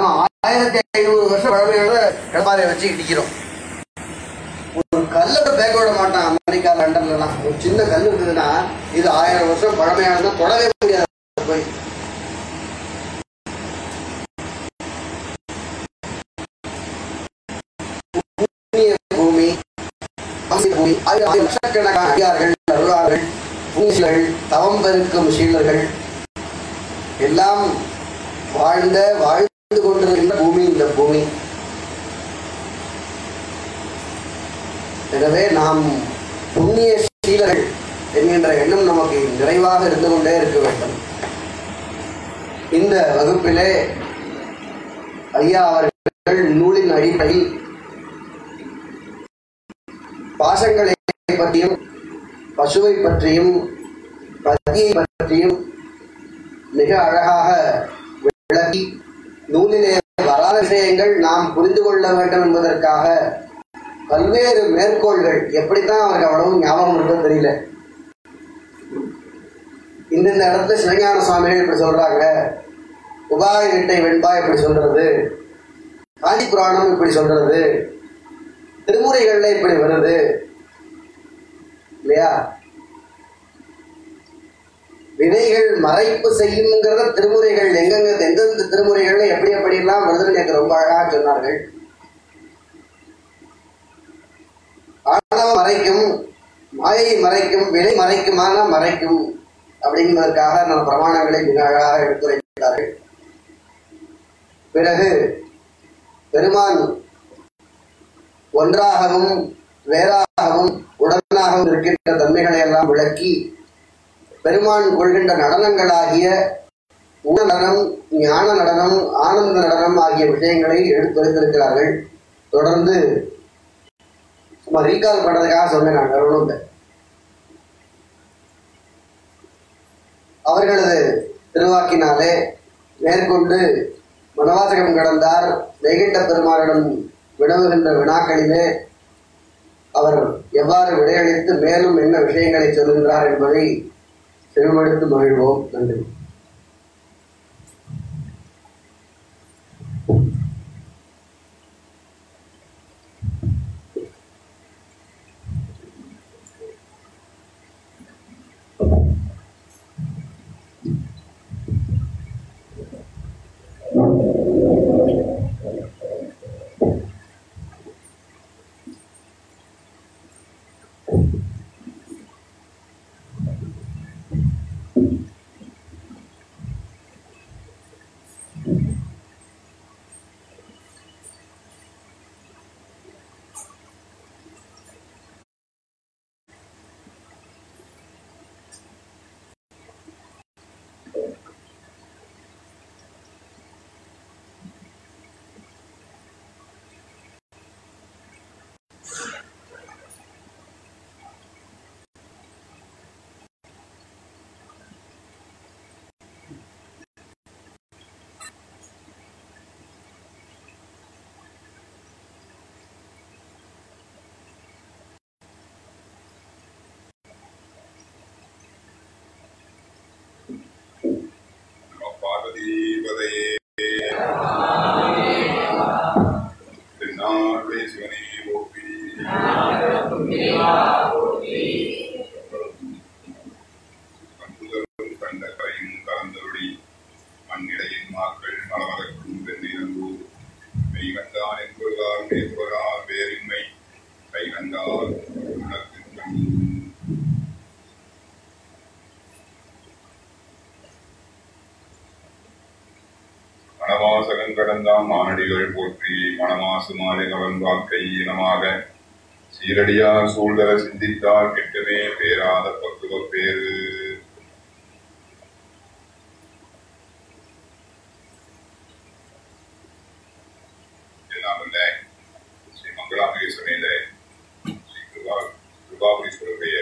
நாம ஆயிரத்தி ஐநூறு வருஷம் பழமையான கடப்பாறையை வச்சு இடிக்கிறோம். ஒரு கல்லோட பேக்க விட மாட்டான் அமெரிக்கா லண்டன்லாம் ஒரு சின்ன கல் இருக்குதுன்னா இது ஆயிரம் வருஷம் பழமையானது தொடவே முடியாது. போய். பூமி பூமி ஆயிரம் லட்சக்கணக்கான அடியார்கள் அருளார்கள் புனிசிகள் தவம் பெருக்கும் சீலர்கள் எல்லாம் வாழ்ந்த வாழ் கொண்டிருக்கின்ற பூமி? இந்த பூமி. எனவே நாம் புண்ணிய சீலர்கள் என்கின்ற எண்ணம் நமக்கு நிறைவாக இருந்து கொண்டே இருக்க வேண்டும். இந்த வகுப்பிலே ஐயா அவர்கள் நூலின் அடிப்படையில் பாசங்களை பற்றியும் பசுவை பற்றியும் பதியை பற்றியும் மிக அழகாக விளக்கி நூலிலே வராத விஷயங்கள் நாம் புரிந்து கொள்ள வேண்டும் என்பதற்காக பல்வேறு மேற்கோள்கள் எப்படித்தான் அவருக்கு அவ்வளவு ஞாபகம் இருக்கும் தெரியல. இந்தந்த இடத்துல சிவஞான சுவாமிகள் இப்படி சொல்றாங்க. உபாய இரட்டை வெண்பா இப்படி சொல்றது. காஞ்சி புராணம் இப்படி சொல்றது. திருமுறைகள்ல இப்படி வருது. இல்லையா? வினைகள் மறைப்பு செய்யுங்கிறத திருமுறைகள் எங்கெங்க எந்தெந்த திருமுறைகள்ல எப்படி எப்படி எல்லாம் வருதுன்னு எனக்கு ரொம்ப அழகா சொன்னார்கள். ஆணவ மறைக்கும் மாயை மறைக்கும் வினை மறைக்குமான மறைக்கும் அப்படிங்கிறதுக்காக நம்ம பிரமாணங்களை மிக அழகாக எடுத்துரைத்தார்கள். பிறகு பெருமான் ஒன்றாகவும் வேறாகவும் உடனாகவும் இருக்கின்ற தன்மைகளை எல்லாம் விளக்கி பெருமான் கொள்கின்ற நடனங்களாகிய உண நடனம் ஞான நடனம் ஆனந்த நடனம் ஆகிய விஷயங்களை எடுத்துரைத்திருக்கிறார்கள். தொடர்ந்து சும்மா ரீகால் பண்றதுக்காக சொன்னேன் நான் வேற அவர்களது திருவாக்கினாலே மேற்கொண்டு மனவாசகம் கடந்தார். வைகுண்ட பெருமானிடம் வினவுகின்ற வினாக்களிலே அவர் எவ்வாறு விடையளித்து மேலும் என்ன விஷயங்களை சொல்கின்றார் என்பதை செவிமடுத்து மகிழ்வோம். நன்றி. கடந்தாம் போற்றி மனமாசு மாலை கவன் இனமாக. சீரடியார் சூழ்தர சிந்தித்தால் கிட்டமே பேராத பக்குவ பேரு எல்லாம் இல்ல ஸ்ரீ மங்களாம்பிகை சமையல ஸ்ரீ கிருபா கிருபாபுரீஸ்வரருடைய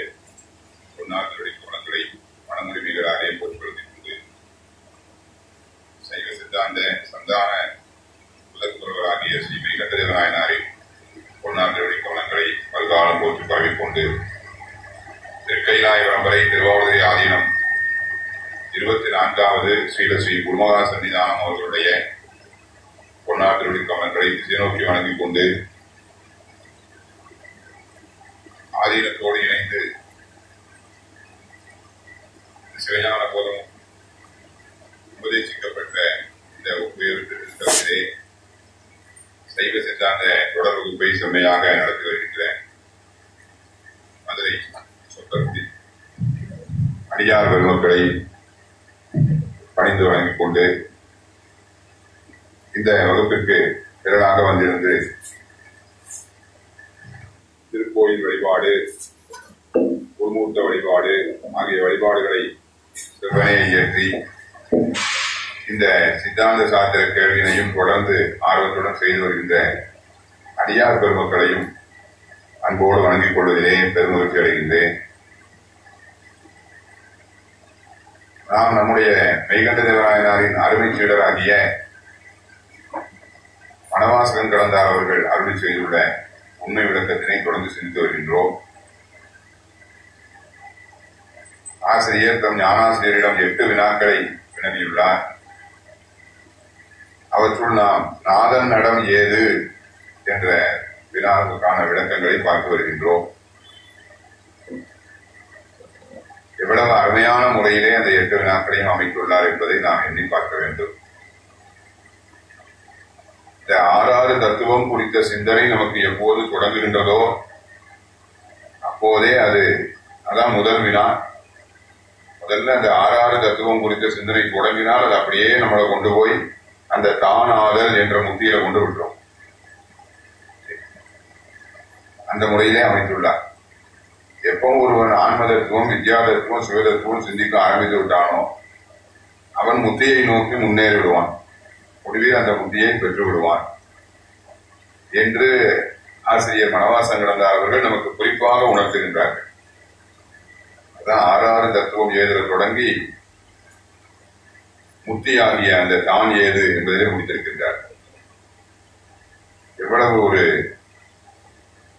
பொன்னார்களுடைய குணங்களை மனமுரிமைகளாலே பொருட்படுத்திக் கொண்டு சைவ சித்தாந்த சந்தான உலகுறவராகிய ஸ்ரீ பொன்னார்களுடைய கவனங்களை வருகாலம் போற்றி பரவிக்கொண்டு தெற்கைலாய பரம்பரை திருவாவூரை ஆதீனம் இருபத்தி நான்காவது ஸ்ரீல ஸ்ரீ குருமகா சன்னிதானம் அவர்களுடைய அவரை திசை நோக்கி வணங்கிக் கொண்டு ஆதீனத்தோடு இணைந்து சிறையான போதும் உபதேசிக்கப்பட்ட இந்த உயர் திருத்தத்திலே சைவ சித்தாந்த தொடர் வகுப்பை செம்மையாக நடத்தி வருகின்ற மதுரை சொத்தக்குடி அடியார் பெருமக்களை பணிந்து வழங்கிக் கொண்டு இந்த வகுப்பிற்கு திரளாக வந்திருந்து திருக்கோயில் வழிபாடு குருமூர்த்த வழிபாடு ஆகிய வழிபாடுகளை சிவனையை இயற்றி இந்த சித்தாந்த சாத்திர கேள்வியினையும் தொடர்ந்து ஆர்வத்துடன் செய்து வருகின்ற அடியார் பெருமக்களையும் அன்போடு வணங்கிக் கொள்வதிலே பெருமகிழ்ச்சி அடைகின்றேன். நாம் நம்முடைய மெய்கண்ட தேவராயனாரின் அருமை சீடராகிய வனவாசகன் கலந்தார் அவர்கள் அருள் செய்துள்ள உண்மை விளக்கத்தினை தொடர்ந்து சிந்தித்து வருகின்றோம். ஆசிரியர் தம் ஞானாசிரியரிடம் எட்டு வினாக்களை வினவியுள்ளார். அவற்றுள் நாம் நாதன் நடம் ஏது? என்ற வினாவுக்கான விளக்கங்களை பார்த்து வருகின்றோம். எவ்வளவு அருமையான முறையிலே அந்த எட்டு வினாக்களையும் அமைத்துள்ளார் என்பதை நாம் எண்ணி பார்க்க வேண்டும். இந்த ஆறாறு தத்துவம் குறித்த சிந்தனை நமக்கு எப்போது தொடங்குகின்றதோ அப்போதே அது அதான் முதல் வினா. முதல்ல அந்த ஆறாறு தத்துவம் குறித்த சிந்தனை தொடங்கினால் அது அப்படியே நம்மளை கொண்டு போய் அந்த தானாதல் என்ற முத்தியில கொண்டு விட்டுரும் அந்த முறையிலே அமைத்துள்ளார் எப்போ ஒருவன் ஆன்மதற்கும் தத்துவம் வித்யா சிவதத்துவம் சிந்திக்க ஆரம்பித்து விட்டானோ அவன் முத்தியை நோக்கி முன்னேறி விடுவான். முடிவில் அந்த முத்தியை பெற்று விடுவான். என்று ஆசிரியர் மனவாசம் கடந்த அவர்கள் நமக்கு குறிப்பாக உணர்த்துகின்றார்கள். அதான் ஆறாறு தத்துவம் ஏதல் தொடங்கி முத்தியாகிய அந்த தான் ஏது என்பதிலே முடித்திருக்கின்றார். எவ்வளவு ஒரு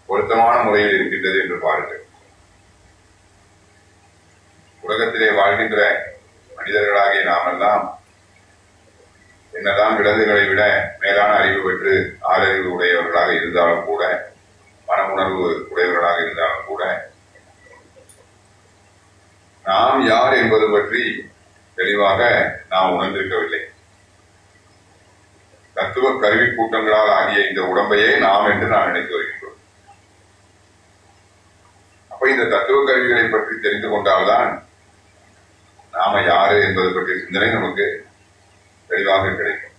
பொருத்தமான முறையில் இருக்கின்றது என்று பாருங்கள். உலகத்திலே வாழ்கின்ற மனிதர்களாகிய நாமெல்லாம் என்னதான் விலங்குகளை விட மேலான அறிவு பெற்று ஆறறிவு உடையவர்களாக இருந்தாலும் கூட மனமுணர்வு உடையவர்களாக இருந்தாலும் கூட நாம் யார் என்பது பற்றி தெளிவாக நாம் உணர்ந்திருக்கவில்லை. தத்துவ கருவி கூட்டங்களால் ஆகிய இந்த உடம்பையே நாம் என்று நாம் நினைத்து வருகின்றோம். அப்ப இந்த தத்துவ கருவிகளை பற்றி தெரிந்து கொண்டால்தான் நாம யாரு என்பது பற்றிய சிந்தனை நமக்கு தெளிவாக கிடைக்கும்.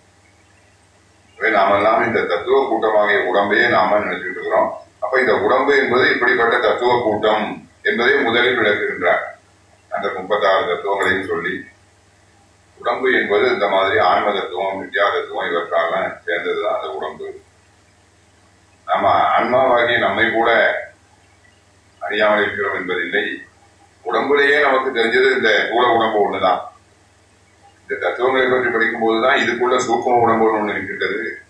எனவே நாமெல்லாம் இந்த தத்துவ கூட்டமாகிய உடம்பையே நாம நினைச்சிட்டு இருக்கிறோம். அப்ப இந்த உடம்பு என்பது இப்படிப்பட்ட தத்துவ கூட்டம் என்பதை முதலில் விளக்குகின்றார். அந்த முப்பத்தாறு தத்துவங்களையும் சொல்லி உடம்பு என்பது இந்த மாதிரி ஆன்ம தத்துவம் வித்யா தத்துவம் சேர்ந்தது தான் அந்த உடம்பு. நம்ம ஆன்மாவாகிய நம்மை கூட அறியாமல் இருக்கிறோம் என்பதில்லை. உடம்புலேயே நமக்கு தெரிஞ்சது இந்த கூட உடம்பு ஒண்ணுதான். இந்த தத்துவங்களை பற்றி படிக்கும் போதுதான் இதுக்குள்ள சூக்கும உடம்பு ஒன்று இருக்கின்றது.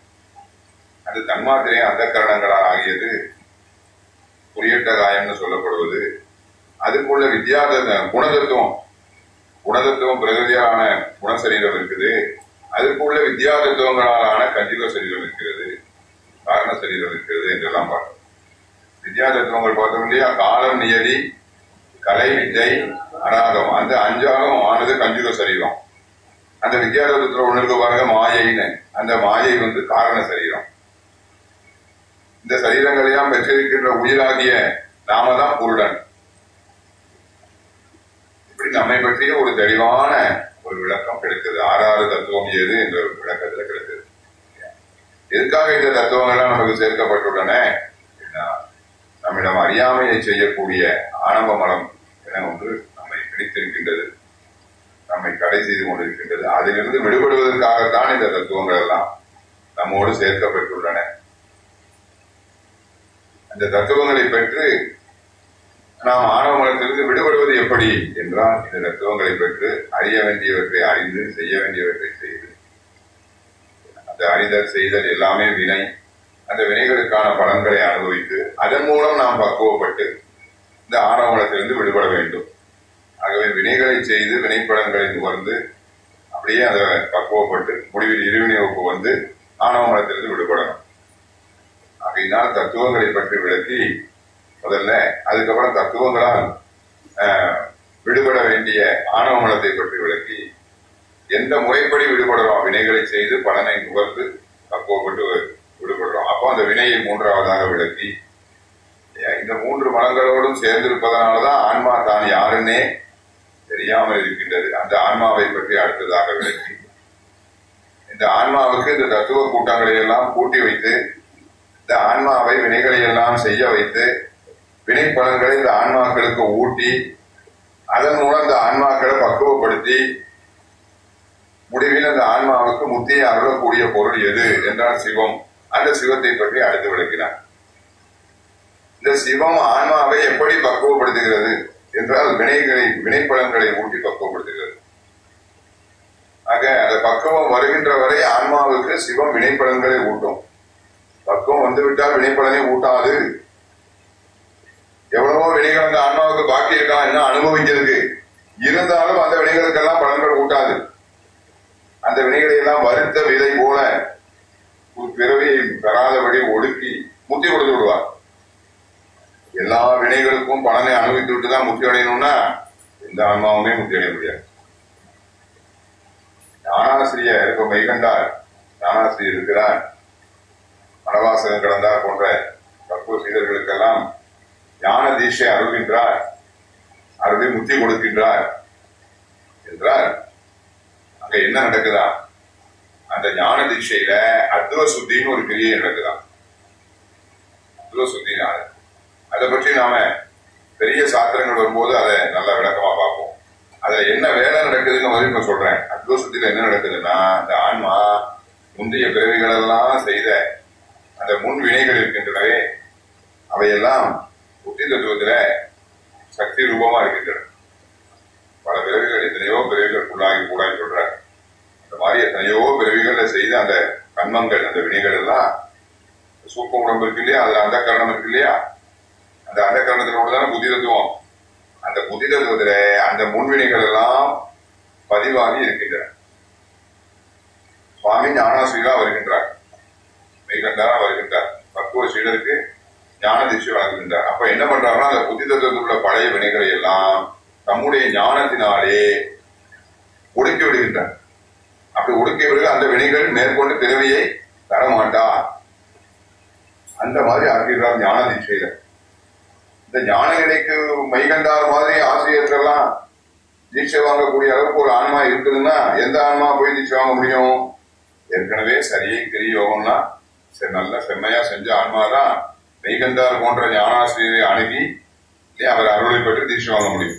அது தன்மாத்திரையே அந்த கரணங்களால் ஆகியது குறியிட்ட காயம்னு சொல்லப்படுவது. அதுக்குள்ள வித்யாத குணதத்துவம் குணதத்துவம் பிரகதியான குணசரீரம் இருக்குது. அதுக்கு உள்ள வித்யாதத்துவங்களாலான கஞ்சிக சரீரம் இருக்கிறது காரண சரீரம் இருக்கிறது என்றெல்லாம் பார்க்கணும். வித்யாதத்துவங்கள் பார்த்தோம் இல்லையா? காலம் நியதி கலை வித்தை அராகம் அந்த அஞ்சாகம் ஆனது கஞ்சுக சரீரம். அந்த வித்யாதத்துவத்தில் ஒன்று இருக்கு பாருங்க மாயைன்னு. அந்த மாயை வந்து காரண சரீரம். இந்த சரீரங்களையெல்லாம் பெற்றிருக்கின்ற உயிராகிய நாம தான் புருடன் இப்படி நம்மை பற்றிய ஒரு தெளிவான ஒரு விளக்கம் கிடைத்தது. ஆறாறு தத்துவம் எது என்ற ஒரு விளக்கத்துல கிடைத்தது. எதுக்காக இந்த தத்துவங்கள்லாம் நமக்கு சேர்க்கப்பட்டுள்ளன? நம்மிடம் அறியாமையை செய்யக்கூடிய ஆணவ மலம் என ஒன்று நம்மை பிடித்திருக்கின்றது. நம்மை கடை செய்து கொண்டிருக்கின்றது. அதிலிருந்து விடுபடுவதற்காகத்தான் இந்த தத்துவங்கள் எல்லாம் நம்மோடு சேர்க்கப்பட்டுள்ளன. அந்த தத்துவங்களை பெற்று நாம் ஆணவ மரத்திலிருந்து விடுபடுவது எப்படி என்றால் இந்த தத்துவங்களை பெற்று அறிய வேண்டியவற்றை அறிந்து செய்ய வேண்டியவற்றை செய்து அந்த அறிதல் செய்தல் எல்லாமே வினை அந்த வினைகளுக்கான பலன்களை அனுபவித்து அதன் மூலம் நாம் பக்குவப்பட்டு இந்த ஆனவமலத்திலிருந்து விடுபட வேண்டும். ஆகவே வினைகளை செய்து வினைப்படங்களை நுகர்ந்து அப்படியே அதை பக்குவப்பட்டு முடிவில் இருவினை ஒப்பு வந்து ஆணவ மரத்திலிருந்து விடுபடணும். ஆகையினால் தத்துவங்களை பற்றி விளக்கி முதல்ல அதுக்கப்புறம் தத்துவங்களால் விடுபட வேண்டிய ஆணவ மலத்தை பற்றி விளக்கி எந்த முறைப்படி விடுபடுறோம் வினைகளை செய்து பலனை நுகர்ந்து பக்குவப்பட்டு விடுபடுறோம். அப்போ அந்த வினையை மூன்றாவதாக விளக்கி இந்த மூன்று மலங்களோடும் சேர்ந்திருப்பதனாலதான் ஆன்மா தான் யாருன்னே தெரியாமல் இருக்கின்றது. அந்த ஆன்மாவை பற்றி அடுத்ததாக விளக்கி இந்த ஆன்மாவுக்கு இந்த தத்துவ கூட்டங்களை எல்லாம் கூட்டி வைத்து இந்த ஆன்மாவை வினைகளை எல்லாம் செய்ய வைத்து வினைப்பலன்களை இந்த ஆன்மாக்களுக்கு ஊட்டி அதன் மூலம் இந்த ஆன்மாக்களை பக்குவப்படுத்தி முடிவில் அந்த ஆன்மாவுக்கு முத்தியை அருளக்கூடிய பொருள் எது என்றால் சிவம். அந்த சிவத்தை பற்றி அடுத்து விளக்கினார். இந்த சிவம் ஆன்மாவை எப்படி பக்குவப்படுத்துகிறது என்றால் வினைகளை வினைப்பழங்களை ஊட்டி பக்குவப்படுத்துகிறது. ஆக அந்த பக்குவம் வருகின்ற வரை ஆன்மாவுக்கு சிவம் வினைப்பழங்களை ஊட்டும். பக்குவம் வந்துவிட்டால் வினைப்பழனை ஊட்டாது. எவ்வளவோ வினைகள் அந்த ஆன்மாவுக்கு பாக்கி இருக்கலாம் என்ன அனுபவிக்கிறதுக்கு. இருந்தாலும் அந்த வினைகளுக்கெல்லாம் பலன்கள் கூட்டாது அந்த வினைகளை எல்லாம் வருத்த விதை போல ஒரு பிறவியை பெறாதபடி ஒடுக்கி முத்தி கொடுத்து விடுவார் எல்லா வினைகளுக்கும் பலனை அனுபவித்து விட்டு தான் முத்தி அடையணும்னா எந்த ஆன்மாவுமே முத்தி அடைய முடியாது. ஞானாசிரியர் இப்ப மைகண்டார் ஞானாசிரியர் இருக்கிறார். மனவாசகம் கடந்தார் போன்ற தற்போது சீடர்களுக்கெல்லாம் ஞான தீஷை அருள்கின்றார். அருள் முத்தி கொடுக்கின்றார். என்றால் அங்க என்ன நடக்குதா? அந்த ஞான தீட்சையில அத்வ சுத்தின்னு ஒரு கிரியை நடக்குதாம். அத்வ சுத்தினால அதை பற்றி நாம பெரிய சாத்திரங்கள் வரும்போது அதை நல்ல விளக்கமா பார்ப்போம். அதுல என்ன வேலை நடக்குதுன்னு முதல்ல இப்ப சொல்றேன். அத்வ சுத்தியில என்ன நடக்குதுன்னா அந்த ஆன்மா முந்தைய பிறவிகளெல்லாம் செய்த அந்த முன் வினைகள் இருக்கின்றனவே அவையெல்லாம் புத்தி தத்துவத்துல சக்தி ரூபமா இருக்கின்றன பல பிறவிகள் எத்தனையோ பிறவிகள் உள்ளாகி கூடாது சொல்றாங்க அந்த மாதிரி எத்தனையோ பிறவிகள்ல செய்த அந்த கண்மங்கள் அந்த வினைகள் எல்லாம் சூப்ப உடம்பு இருக்கு இல்லையா? அதுல அந்த கரணம் இருக்கு இல்லையா? அந்த அந்த கரணத்தினோட தானே புத்தி தத்துவம். அந்த புத்தி தத்துவத்துல அந்த முன்வினைகள் எல்லாம் பதிவாகி இருக்கின்றன. சுவாமி ஞானாசிரியரா வருகின்றார். மெய்கண்டாரா வருகின்றார். பக்குவ சீடருக்கு ஞான திசை வழங்குகின்றார். அப்ப என்ன பண்றாருன்னா அந்த புத்தி தத்துவத்தில் உள்ள பழைய வினைகளை எல்லாம் தம்முடைய ஞானத்தினாலே ஒடுக்கி விடுகின்றார். அப்படி ஒடுக்கிய பிறகு அந்த வினைகள் மேற்கொண்டு பிறவியை தரமாட்டா? அந்த மாதிரி ஆசிரியர் ஞான தீட்சையில இந்த ஞான நிலைக்கு மைகண்டார் மாதிரி ஆசிரியர்கள்லாம் தீட்சை வாங்கக்கூடிய அளவுக்கு ஒரு ஆன்மா இருக்குதுன்னா எந்த ஆன்மா போய் தீட்சை வாங்க முடியும்? ஏற்கனவே சரியை தெரிய யோகம்னா சரி நல்ல செம்மையா செஞ்ச ஆன்மாதான் மெய்கண்டார் போன்ற ஞானாசிரியரை அணுகி அவர் அருளை பெற்று தீட்சை வாங்க முடியும்.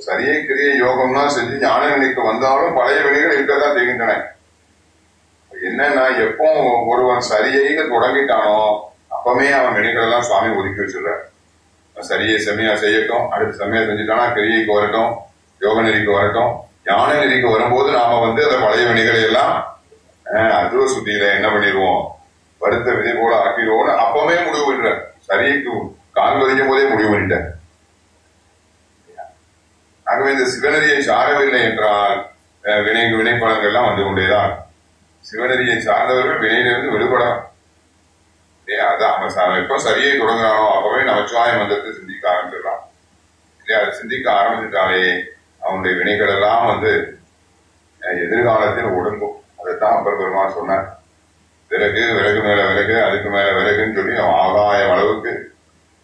சரியை கிரிய யோகம்னா செஞ்சு ஞான நிலைக்கு வந்தாலும் பழைய வினைகள் இருக்கதான் செய்கின்றன. என்னன்னா எப்போ ஒருவன் சரியைன்னு தொடங்கிட்டானோ அப்பவே அவன் வினைகள் எல்லாம் சுவாமி ஒதுக்கி வச்சிடுறார். சரியை செம்மையா செய்யட்டும் அடுத்து செம்மையா செஞ்சுட்டானா கிரியைக்கு வரட்டும் யோக நெறிக்கு வரட்டும் ஞான நெறிக்கு வரும்போது நாம வந்து அந்த பழைய வினைகளை எல்லாம் அஹ், அத்துவ சுத்தியில என்ன பண்ணிடுவோம்? வருத்த விதை போல ஆக்கிடுவோம்னு அப்பவே முடிவு பண்றார் சரிக்கு கால் பதிக்கும் போதே முடிவு பண்ணிட்டார். ஆகவே இந்த சிவநெறியை சாரவில்லை என்றால் வினை வினைப்பலன்கள் எல்லாம் வந்து கொண்டேதான். சிவநெறியை சார்ந்தவர்கள் வினையிலிருந்து விடுபடலாம். இல்லையா அதான் அவன் சரியை தொடங்குறானோ அப்பவே நமச்சிவாய மந்திரத்தை சிந்திக்க ஆரம்பிச்சிடலாம். இல்லையா? அதை சிந்திக்க ஆரம்பிச்சுட்டாலே அவனுடைய வினைகள் எல்லாம் வந்து எதிர்காலத்தில் ஒடுங்கும். அதைத்தான் அப்பர் பெருமான் சொன்னார். விறகு விறகு மேல விறகு அதுக்கு மேல விறகுன்னு சொல்லி அவன் ஆகாயம் அளவுக்கு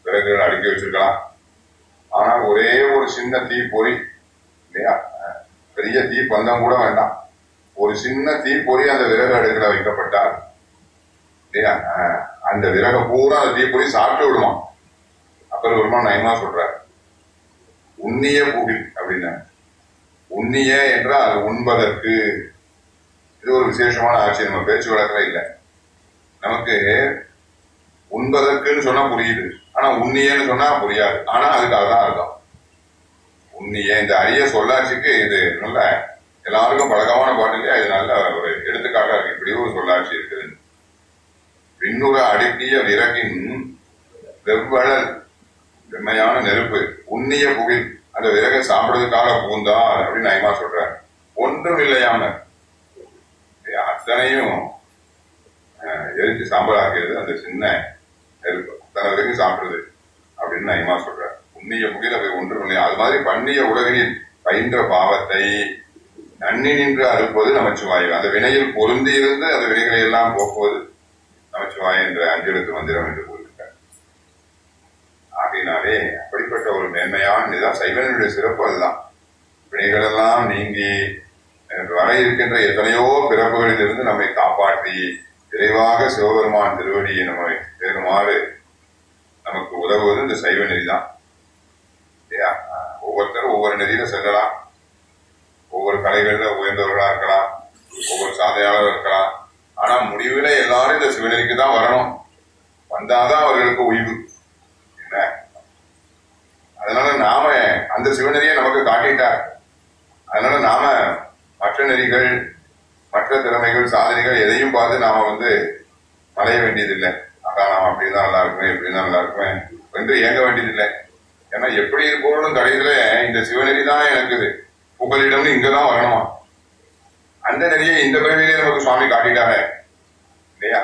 விறகுகள் அடுக்கி வச்சிருக்கலாம். ஆனால் ஒரே ஒரு சின்ன தீ பொறி இல்லையா? பெரிய தீ பந்தம் கூட வேண்டாம். ஒரு சின்ன தீ பொறி அந்த விறகு அடுக்கல வைக்கப்பட்டால் இல்லையா? அந்த விறக பூரா அந்த தீப்பொறி சாப்பிட்டு விடுமா? அப்புறம் பெருமான் நயமா சொல்றார். உண்ணிய புகில் அப்படின்னா. உண்ணிய என்றால் உண்பதற்கு. இது ஒரு விசேஷமான ஆட்சி நம்ம பேச்சு வழக்கில் இல்லை. நமக்கு உண்பதற்குன்னு சொன்னா புரியுது. ஆனா உண்ணியன்னு சொன்னா புரியாது. ஆனா அதுக்கு அதான் அர்த்தம் உண்ணிய இந்த அரிய சொல்லாட்சிக்கு இது நல்ல எல்லாருக்கும் பழக்கமான பாட்டு இல்லையா? இது நல்ல ஒரு எடுத்துக்காட்டா இருக்கு. இப்படி ஒரு சொல்லாட்சி இருக்குது. பின்னுற அடுக்கிய விறகின் வெவ்வழல் வெம்மையான நெருப்பு உண்ணிய புகில் அந்த விறகை சாப்பிடுறதுக்காக பூந்தார் அப்படின்னு நயமா சொல்றார். ஒன்றும் இல்லையாம அத்தனையும் எரிஞ்சு எரிச்சு சாம்பலாக்கிறது அந்த சின்ன நெருப்பு. தன வரைக்கும் சாப்பிடுறது? அப்படின்னு நயமா சொல்றார். புண்ணிய முகில அவை ஒன்று அது மாதிரி பண்ணிய உலகினில் பயின்ற பாவத்தை நன்னி நின்று அறுப்பது நமச்சிவாயு. அந்த வினையில் பொருந்தி இருந்து அந்த வினைகளை எல்லாம் போக்குவது நமச்சிவாய என்ற அஞ்செழுத்து மந்திரம் என்று கூறியிருக்கார். ஆகையினாலே அப்படிப்பட்ட ஒரு மேன்மையான இதுதான் சைவனுடைய சிறப்பு அதுதான். வினைகளெல்லாம் நீங்கி வர இருக்கின்ற எத்தனையோ பிறப்புகளிலிருந்து நம்மை காப்பாற்றி விரைவாக சிவபெருமான் திருவடியை நம்ம சேருமாறு நமக்கு உதவுவது இந்த சைவ நெறிதான். இல்லையா? ஒவ்வொருத்தரும் ஒவ்வொரு நெறியில செல்லலாம். ஒவ்வொரு கலைகளில் உயர்ந்தவர்களா இருக்கலாம். ஒவ்வொரு சாதையாளர் இருக்கலாம். ஆனா முடிவுல எல்லாரும் இந்த சிவநெறிக்கு தான் வரணும். வந்தாதான் அவர்களுக்கு உய்வு என்ன? அதனால நாம அந்த சிவநெறியை நமக்கு காட்டிட்டார். அதனால நாம மற்ற நெறிகள் மற்ற திறமைகள் சாதனைகள் எதையும் பார்த்து நாம வந்து அலைய வேண்டியதில்லை. அதான் நாம் அப்படிதான் நல்லா இருப்பேன் இப்படிதான் நல்லா இருப்பேன் என்று இயங்க வேண்டியதில்லை. ஏன்னா எப்படி இருப்போம் கடைசியில இந்த சிவநெறி தான் எனக்கு புகலிடம்னு இங்கதான் வரணுமா? அந்த நெறியை இந்த பிறவிலே நமக்கு சுவாமி காட்டிட்டாரே. இல்லையா?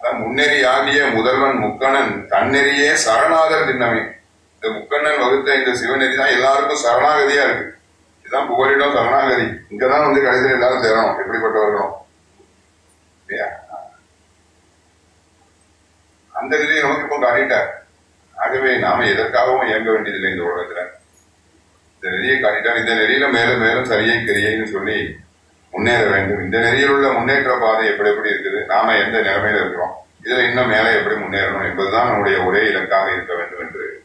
அதான் முன்னெறி ஆகிய முதல்வன் முக்கணன் தன்னெறியே சரணாதர் திண்ணமே இந்த முக்கண்ணன் வகுத்த இந்த சிவநெறி தான் எல்லாருக்கும் சரணாகதியா இருக்கு. இதுதான் புகலிடம் சரணாகதி இங்கதான் வந்து கடைசியில் எல்லாரும் சேரணும். எப்படிப்பட்டவர்களும் இல்லையா? அந்த நிலையை நமக்கு இப்போ காட்டிட்டார். ஆகவே நாம எதற்காகவும் இயங்க வேண்டியதில்லை இந்த உலகத்துல. இந்த நெறியை காட்டிட்டார். இந்த நெறியில மேலும் மேலும் சரியை கிரியைன்னு சொல்லி முன்னேற வேண்டும். இந்த நெறியில் உள்ள முன்னேற்ற பாதை எப்படி எப்படி இருக்குது? நாம எந்த நிலைமையில இருக்கிறோம்? இதுல இன்னும் மேலே எப்படி முன்னேறணும்? என்பதுதான் நம்முடைய ஒரே இலக்காக இருக்க வேண்டும் என்று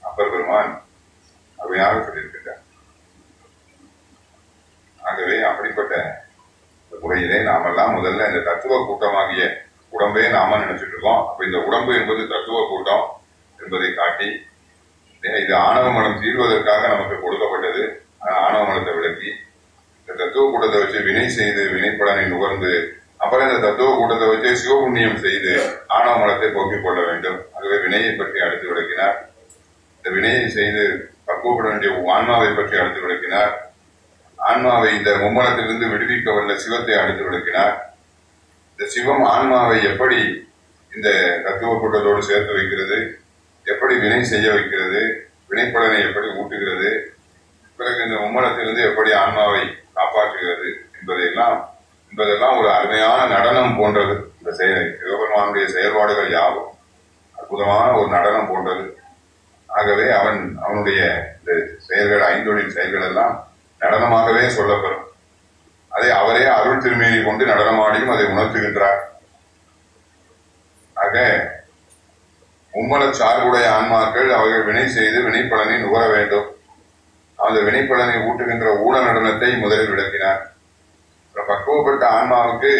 அப்பர் பெருமான் அருமையாக சொல்லியிருக்கிறார் ஆகவே அப்படிப்பட்ட இந்த முறையிலே நாமெல்லாம் முதல்ல இந்த தத்துவ கூட்டமாகிய உடம்பே நாம நினைச்சிட்டு இருக்கோம். அப்ப இந்த உடம்பு என்பது தத்துவ கூட்டம் என்பதை காட்டி இது ஆணவ மனம் தீர்வதற்காக நமக்கு கொடுக்கப்பட்டது. ஆணவ மனத்தை விளக்கி இந்த தத்துவ கூட்டத்தை வச்சு வினை செய்து வினைப்படனை நுகர்ந்து அப்புறம் இந்த தத்துவ கூட்டத்தை வச்சு சிவபுண்ணியம் செய்து ஆணவ மனத்தை போக்கிக் கொள்ள வேண்டும். ஆகவே வினையை பற்றி அடுத்து விளக்கினார். இந்த வினையை செய்து பக்குவப்பட வேண்டிய ஆன்மாவை பற்றி அடுத்து விளக்கினார். ஆன்மாவை இந்த மும்மலத்திலிருந்து விடுவிக்க வல்ல சிவத்தை அடுத்து விளக்கினார் இந்த சிவம் ஆன்மாவை எப்படி இந்த தத்துவ கூட்டத்தோடு சேர்த்து வைக்கிறது? எப்படி வினை செய்ய வைக்கிறது? வினைப்பலனை எப்படி ஊட்டுகிறது? பிறகு இந்த மும்மலத்திலிருந்து எப்படி ஆன்மாவை காப்பாற்றுகிறது என்பதையெல்லாம் என்பதெல்லாம் ஒரு அருமையான நடனம் போன்றது இந்த செயல். சிவபெருமானுடைய செயல்பாடுகள் யாவும் அற்புதமான ஒரு நடனம் போன்றது. ஆகவே அவன் அவனுடைய இந்த செயல்கள் ஐந்தொழில் செயல்கள் எல்லாம் நடனமாகவே சொல்லப்பெறும் அதை அவரே அருள் திருமேனி கொண்டு நடனமாடியும் அதை உணர்த்துகின்றார். ஆக மும்மல சார்புடைய ஆன்மாக்கள் அவர்கள் வினை செய்து வினைப்பலனை நுகர வேண்டும். அந்த வினைப்பலனை ஊட்டுகின்ற ஊழ நடனத்தை முதலில் விளக்கினார். பக்குவப்பட்ட ஆன்மாவுக்கு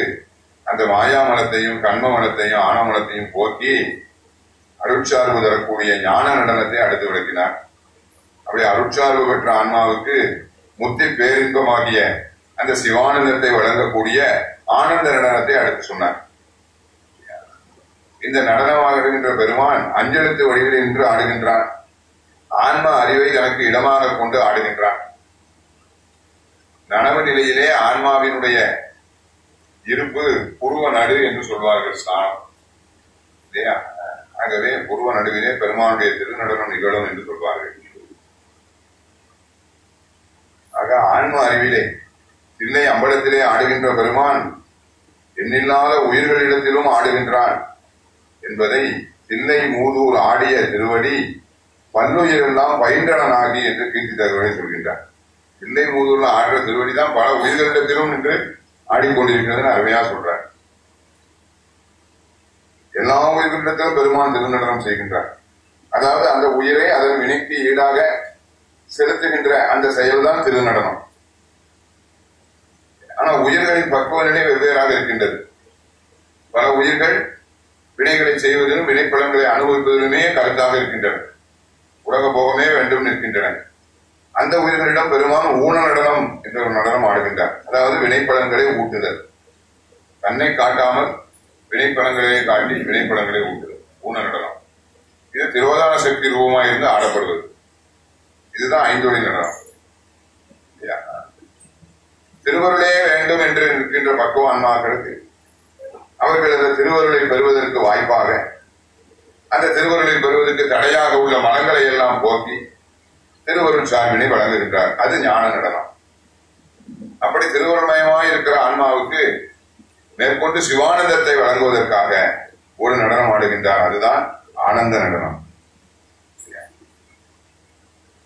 அந்த மாயாமலத்தையும் கண்ம மலத்தையும் போக்கி அருட்சார்பு தரக்கூடிய ஞான நடனத்தை அடுத்து விளக்கினார். அப்படி அருட்சார்பு பெற்ற ஆன்மாவுக்கு முத்தி பேரின்பமாகிய அந்த சிவானந்தத்தை வழங்கக்கூடிய ஆனந்த நடனத்தை அடுத்து சொன்னார். இந்த நடனமாகின்ற பெருமான் அஞ்செழுத்து வழியில் நின்று ஆடுகின்றான். ஆன்ம அறிவை தனக்கு இடமாக கொண்டு ஆடுகின்றான். நனவு நிலையிலே ஆன்மாவினுடைய இருப்பு புருவ நடு என்று சொல்வார்கள் ஸ்நானம் இல்லையா? ஆகவே புருவ நடுவிலே பெருமானுடைய திருநடனம் நிகழும் என்று சொல்வார்கள். ஆக ஆன்ம அறிவிலே தில்லை அம்பலத்திலே ஆடுகின்ற பெருமான் எண்ணில்லாத உயிர்களிடத்திலும் ஆடுகின்றான் என்பதை தில்லை மூதூர் ஆடிய திருவடி பல்லுயிரெல்லாம் பயின்றனாகி என்று கீர்த்தி தருவதை சொல்கின்றார். தில்லை மூதூர்ல ஆடுற திருவடி தான் பல உயிர்களிடத்திலும் நின்று ஆடிக்கொண்டிருக்கிறதுன்னு அருமையா சொல்றார். எல்லா உயிர்களிடத்திலும் பெருமான் திருநடனம் செய்கின்றார். அதாவது அந்த உயிரை அதன் வினைக்கு ஈடாக செலுத்துகின்ற அந்த செயல்தான் திருநடனம். ஆனா உயிர்களின் பக்குவ நிலை வெவ்வேறாக இருக்கின்றது. பல உயிர்கள் வினைகளை செய்வதிலும் வினைப்பழங்களை அனுபவிப்பதிலுமே கருத்தாக இருக்கின்றன. உலக போகமே வேண்டும் நிற்கின்றன. அந்த உயிர்களிடம் பெரும்பாலும் ஊன நடனம் என்ற ஒரு நடனம் ஆடுகின்றார். அதாவது வினைப்பழங்களை ஊட்டுதல். தன்னை காட்டாமல் வினைப்பலன்களை காட்டி வினைப்பழங்களை ஊட்டுதல். ஊன நடனம். இது திருவதான சக்தி ரூபமாக இருந்து ஆடப்படுவது. இதுதான் ஐந்தொழி நடனம் திருவருளே வேண்டும் என்று நிற்கின்ற பக்குவ ஆன்மாக்களுக்கு அவர்கள் திருவருளை பெறுவதற்கு வாய்ப்பாக அந்த திருவருளை பெறுவதற்கு தடையாக உள்ள மலங்களை எல்லாம் போக்கி திருவருள் சார்பினை வழங்குகின்றார். அது ஞான நடனம். அப்படி திருவருள்மயமாய் இருக்கிற ஆன்மாவுக்கு மேற்கொண்டு சிவானந்தத்தை வழங்குவதற்காக ஒரு நடனம் ஆடுகின்றார். அதுதான் ஆனந்த நடனம்.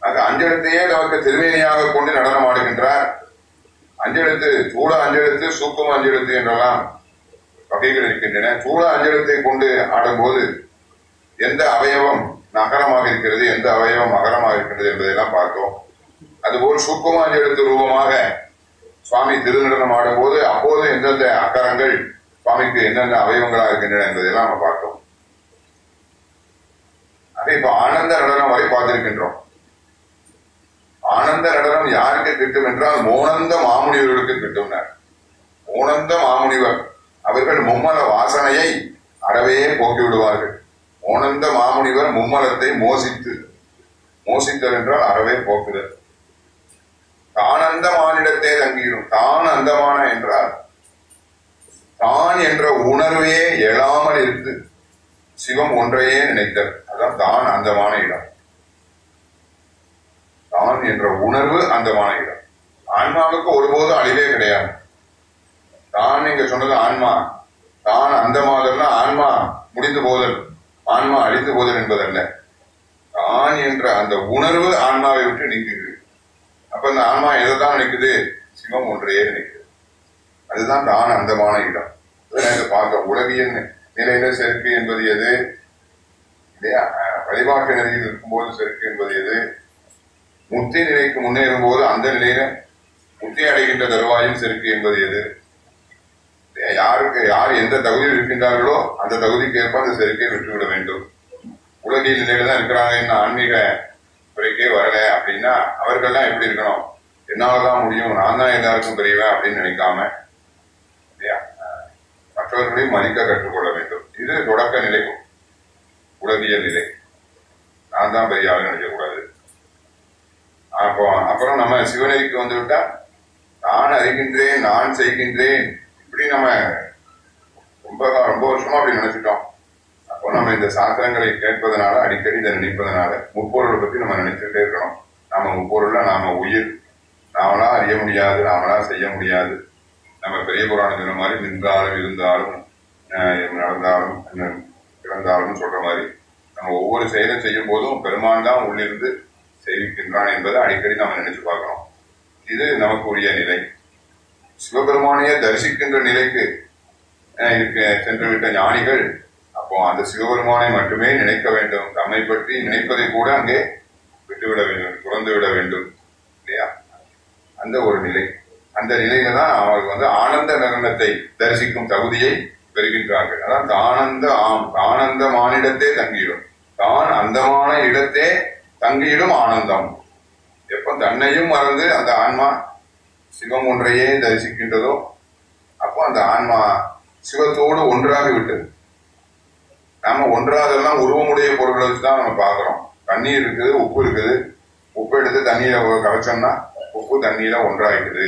ஆக அஞ்செழுத்தையே நமக்கு திருமேனியாக கொண்டு நடனம் ஆடுகின்றார். அஞ்செழுத்து சூட அஞ்செழுத்து சூக்கம் அஞ்செழுத்து என்றெல்லாம் வகைகள் இருக்கின்றன. சூட அஞ்செழுத்தை கொண்டு ஆடும்போது எந்த அவயவம் நகரமாக இருக்கிறது எந்த அவயவம் மகரமாக இருக்கிறது என்பதையெல்லாம் பார்த்தோம். அதுபோல் சூக்கும அஞ்செழுத்து ரூபமாக சுவாமி திருநடனம் ஆடும்போது அப்போது எந்தெந்த அக்கரங்கள் சுவாமிக்கு என்னென்ன அவயவங்களாக இருக்கின்றன என்பதையெல்லாம் நம்ம பார்த்தோம். அதே இப்ப ஆனந்த நடனம் வரை பார்த்திருக்கின்றோம். ஆனந்த நடனம் யாருக்கு கிட்டும் என்றால் மோனந்த மாமுனிவர்களுக்கு கிட்டும் மோனந்த மாமுனிவர் அவர்கள் மும்மல வாசனையை அறவே போக்கி விடுவார்கள். மோனந்த மாமுனிவர் மும்மலத்தை மோசித்து மோசித்தல் என்றால் அறவே போக்குதல். தான் அந்தமானிடத்தே தங்கிடும் தான் அந்தமான என்றால் தான் என்ற உணர்வே எழாமல் இருந்து சிவம் ஒன்றையே நினைத்தல். அதான் தான் அந்தமான இடம். தான் என்ற உணர்வு அந்தமான இடம் ஆன்மாவுக்கு ஒருபோதும் அழிவே கிடையாது. தான் நீங்க சொன்னது ஆன்மா. தான் அந்தமாதல்னா ஆன்மா முடிந்து போதல். ஆன்மா அழிந்து போதல் என்பதல்ல. தான் என்ற அந்த உணர்வு ஆன்மாவை விட்டு நிற்குது அப்ப இந்த ஆன்மா எதைதான் நிற்குது சிவம் ஒன்றையே நிற்குது அதுதான் தான் அந்தமான இடம். நேற்று பார்த்தோம் உலகியல் நிலையில செருக்கு என்பது எது? இல்லையா? வழிபாட்டு நிலையில் இருக்கும்போது செருக்கு என்பது எது? முத்தி நிலைக்கு முன்னேறும் போது அந்த நிலையில முத்தி அடைகின்ற தருவாயும் செருக்கு என்பது எது? யாருக்கு யார் எந்த தகுதியில் இருக்கின்றார்களோ அந்த தகுதிக்கு ஏற்ப அந்த செருக்கை விட்டுவிட வேண்டும். உலகில் நிலையில தான் இருக்கிறாங்க என்ன ஆன்மீக துறைக்கே வரல அப்படின்னா அவர்கள்லாம் எப்படி இருக்கணும்? என்னாலதான் முடியும் நான் தான் எல்லாருக்கும் பெரியவன் அப்படின்னு நினைக்காம இல்லையா? மற்றவர்களையும் மதிக்க கற்றுக்கொள்ள வேண்டும். இது தொடக்க நிலை. உலகியல் நிலை. நான் தான் பெரிய நினைக்கக்கூடாது. அப்போ அப்புறம் நம்ம சிவநெறிக்கு வந்து விட்டா நான் அறிகின்றேன் நான் செய்கின்றேன். இப்படி நம்ம ரொம்ப ரொம்ப வருஷமா அப்படி நினைச்சிட்டோம். அப்போ நம்ம இந்த சாஸ்திரங்களை கேட்பதனால அடிக்கடி இதை நினைப்பதனால முப்பொருளை பத்தி நம்ம நினைச்சுட்டே இருக்கணும். நாம முப்பொருள்ல நாம உயிர். நாமளா அறிய முடியாது நாமளா செய்ய முடியாது. நம்ம பெரிய புராணம் சொன்ன மாதிரி நின்றாலும் இருந்தாலும் நடந்தாலும் என்ன, பிறந்தாலும் சொல்ற மாதிரி. நம்ம ஒவ்வொரு செயலும் செய்யும் போதும் பெருமான் தான் உள்ளிருந்து செய்விக்கின்றான் என்பதை அடிக்கடி நம்ம நினைச்சு பார்க்கிறோம். இது நமக்கு உரிய நிலை. சிவபெருமானையே தரிசிக்கின்ற நிலைக்கு சென்றுவிட்ட இருக்க ஞானிகள் அப்போ அந்த சிவபெருமானை மட்டுமே நினைக்க வேண்டும். தம்மை பற்றி நினைப்பதை கூட அங்கே விட்டுவிட வேண்டும் துறந்து விட வேண்டும் இல்லையா? அந்த ஒரு நிலை. அந்த நிலையில தான் அவர்கள் வந்து ஆனந்த நடனத்தை தரிசிக்கும் தகுதியை பெறுகின்றார்கள். அதான் ஆனந்த ஆம் ஆனந்த மானிடத்தே தங்கிடும் தான் அந்தமான இடத்தே தங்கியிடும் ஆனந்தம். எப்ப தன்னையும் மறந்து அந்த ஆன்மா சிவம் ஒன்றையே தரிசிக்கின்றதோ அப்போ அந்த ஆன்மா சிவத்தோடு ஒன்றாகி விட்டது நாம ஒன்றாதெல்லாம் உருவமுடைய பொருட்களை வச்சு தான் நம்ம பாக்குறோம் தண்ணீர் இருக்குது உப்பு இருக்குது. உப்பு எடுத்து தண்ணியில கரைச்சோம்னா உப்பு தண்ணியில ஒன்றாயிக்குது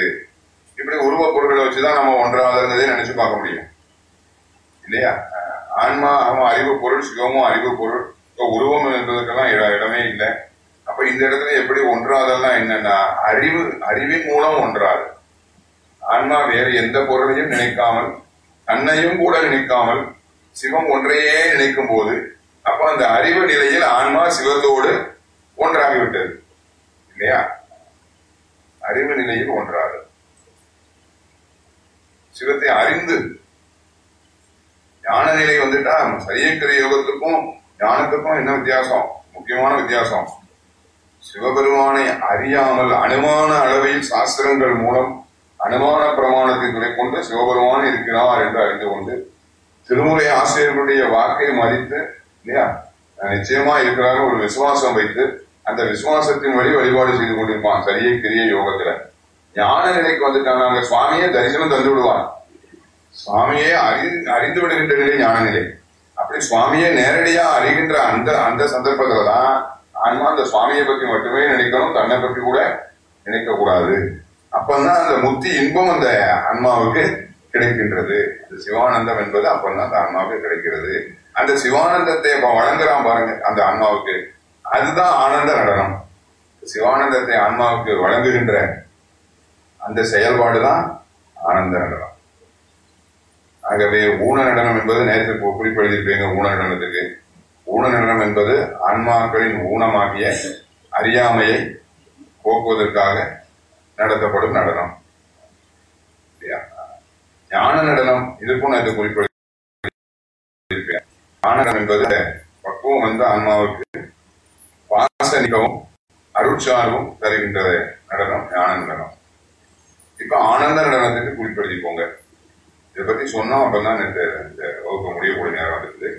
இப்படி உருவ பொருட்களை வச்சுதான் நம்ம ஒன்றாததை நினைச்சு பார்க்க முடியும். இல்லையா? ஆன்மா அவன் அறிவு பொருள் சிவமும் அறிவு பொருள். இப்போ உருவம் என்பதற்கெல்லாம் இடமே இல்லை. அப்ப இந்த இடத்துல எப்படி ஒன்றாதெல்லாம் என்னன்னா அறிவு அறிவின் மூலம் ஒன்றாது. ஆன்மா வேறு எந்த பொருளையும் நினைக்காமல் தன்னையும் கூட நினைக்காமல் சிவம் ஒன்றையே நினைக்கும் போது அப்ப அந்த அறிவு நிலையில் ஆன்மா சிவத்தோடு ஒன்றாகிவிட்டது. இல்லையா? அறிவு நிலையில் ஒன்றாது. சிவத்தை அறிந்து ஞான நிலை வந்துட்டா சரியக்கிற யோகத்துக்கும் ஞானத்துக்கும் என்ன வித்தியாசம்? முக்கியமான வித்தியாசம். சிவபெருமானை அறியாமல் அனுமான அளவில் சாஸ்திரங்கள் மூலம் அனுமான பிரமாணத்தின் கொண்டு சிவபெருமான் இருக்கிறார் என்று அறிந்து கொண்டு திருமுறை ஆசிரியர்களுடைய வாக்கை மதித்து இல்லையா? நிச்சயமா இருக்கிறார்கள் ஒரு விசுவாசம் வைத்து அந்த விசுவாசத்தின் வழி வழிபாடு செய்து கொண்டிருப்பான் சரியை பெரிய யோகத்துல. ஞான நிலைக்கு வந்துட்டாங்க சுவாமியே தரிசனம் தந்து விடுவான் சுவாமியே அறி அறிந்து விடுகின்ற நிலை ஞான நிலை. அப்படி சுவாமியை நேரடியா அறிகின்ற அந்த அந்த சந்தர்ப்பத்துல தான் ஆன்மா அந்த சுவாமியை பற்றி மட்டுமே நினைக்கணும் தன்னை பற்றி கூட நினைக்க கூடாது அப்பந்தான் அந்த முத்தி இன்பம் அந்த ஆன்மாவுக்கு கிடைக்கின்றது. அந்த சிவானந்தம் என்பது அப்பந்தான் அந்த ஆன்மாவுக்கு கிடைக்கிறது. அந்த சிவானந்தத்தை இப்போ வழங்குறான் பாருங்க அந்த ஆன்மாவுக்கு. அதுதான் ஆனந்த நடனம். சிவானந்தத்தை ஆன்மாவுக்கு வழங்குகின்ற அந்த செயல்பாடுதான் ஆனந்த நடனம். ஆகவே ஊன நடனம் என்பது நேற்று கு- குறிப்பு ஊன நடனத்துக்கு. ஊன நடனம் என்பது ஆன்மாக்களின் ஊனமாகிய அறியாமையை போக்குவதற்காக நடத்தப்படும் நடனம். ஞான நடனம் இதுக்கும் நான் இதை குறிப்பு என்பது பக்குவம் வந்து ஆன்மாவுக்கு வாசனிக்கவும் அருட்சார்வும் தருகின்ற நடனம் ஞான நடனம். இப்ப ஆனந்த நடனத்துக்கு குறிப்பெழுதி போங்க இதை பத்தி சொன்னோம் அப்பதான் இந்த இந்த வகுப்பு முடியக்கூடிய நேரம் இருக்குது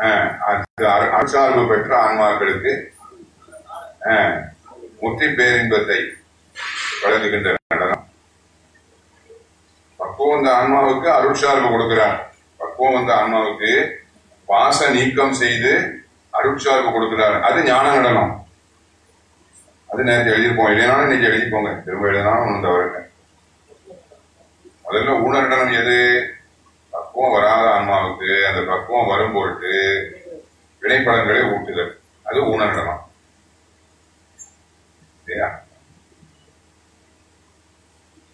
ஆஹ், அது பெற்ற ஆன்மாக்களுக்கு ஆஹ், முத்தி பேரின்பத்தை வழங்குகின்ற நடனம். பக்குவம் இந்த ஆன்மாவுக்கு அருட்சார்பு கொடுக்கிறார் பக்குவம் வந்த ஆன்மாவுக்கு பாச நீக்கம் செய்து அருட்சார்பு கொடுக்கிறார் அது ஞான நடனம். அது நேரத்தை எழுதியிருப்போம். இல்லைனாலும் இன்னைக்கு எழுதிப்போங்க திரும்ப எழுதினாலும் ஒன்றும் தவறுங்க முதல்ல உணரிடம் எது? பக்குவம் வராத ஆன்மாவுக்கு அந்த பக்குவம் வரும் பொருட்டு வினைப்படங்களை ஊட்டுதல். அது ஊன இல்லையா?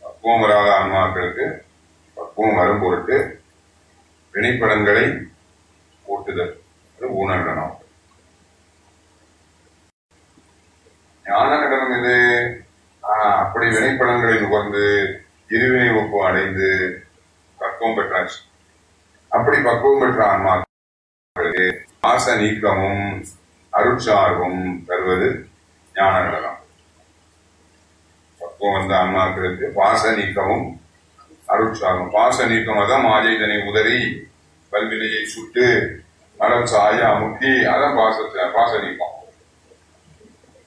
பக்குவம் வராத ஆன்மாக்களுக்கு பக்குவம் வரும் பொருட்டு வினைப்படங்களை ஊட்டுதல். அது ஊன ஞான கடனம் இது ஆஹ், அப்படி வினைப்படங்களை நுகர்ந்து இருவினை ஒப்பு அடைந்து பக்குவம் பெற்றாச்சு. அப்படி பக்குவம் பெற்ற ஆன்மாக்களுக்கு ஆச நீக்கமும் அருட்சார்பும் தருவது ஞான நடனம் பக்குவம் வந்த ஆன்மாக்களுக்கு பாச நீக்கமும் அருட்சார்பும். பாச நீக்கம் அதான் மாஜைதனை உதறி பல்வினையை சுட்டு மரம் சாய அமுக்கி அதான் பாச பாச நீக்கம்.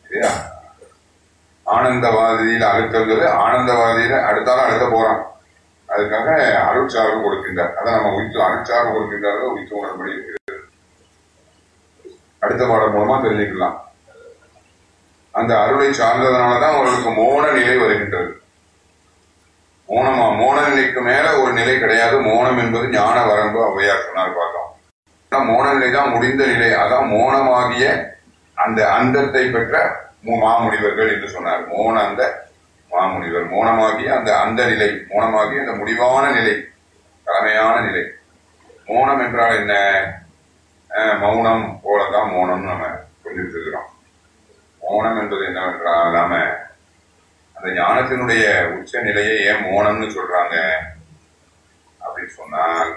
இல்லையா ஆனந்தவாதியில அழுத்தங்கிறது ஆனந்தவாதியில அடுத்தாலும் அழுத்த போறான். அதுக்காக அருட்சார்பு கொடுக்கின்றார். அதான் நம்ம உயிர் அருட்சார்பு கொடுக்கின்றார்கள் உயிர் உணர்படி இருக்கிறது அடுத்த பாடம் மூலமா தெரிஞ்சுக்கலாம். அந்த அருளை சார்ந்ததுனாலதான் அவர்களுக்கு மோன நிலை வருகின்றது. மோனமா மோன நிலைக்கு மேல ஒரு நிலை கிடையாது. மோனம் என்பது ஞான வரம்பு ஔவையார் சொன்னார் பார்த்தோம் மோன நிலை தான் முடிந்த நிலை. அதான் மோனமாகிய அந்த அந்தத்தை பெற்ற மாமுனிவர்கள் என்று சொன்னார். மோன அந்த மாமுனிவர். மோனமாகி அந்த அந்த நிலை மோனமாகி அந்த முடிவான நிலை தலைமையான நிலை. மோனம் என்றால் என்ன? அஹ், மௌனம் போலதான் மோனம்னு நம்ம புரிஞ்சுட்டு இருக்கிறோம் மோனம் என்பது என்னவென்றால் நாம அந்த ஞானத்தினுடைய உச்ச நிலையை ஏன் மோனம்னு சொல்றாங்க? அப்படின்னு சொன்னால்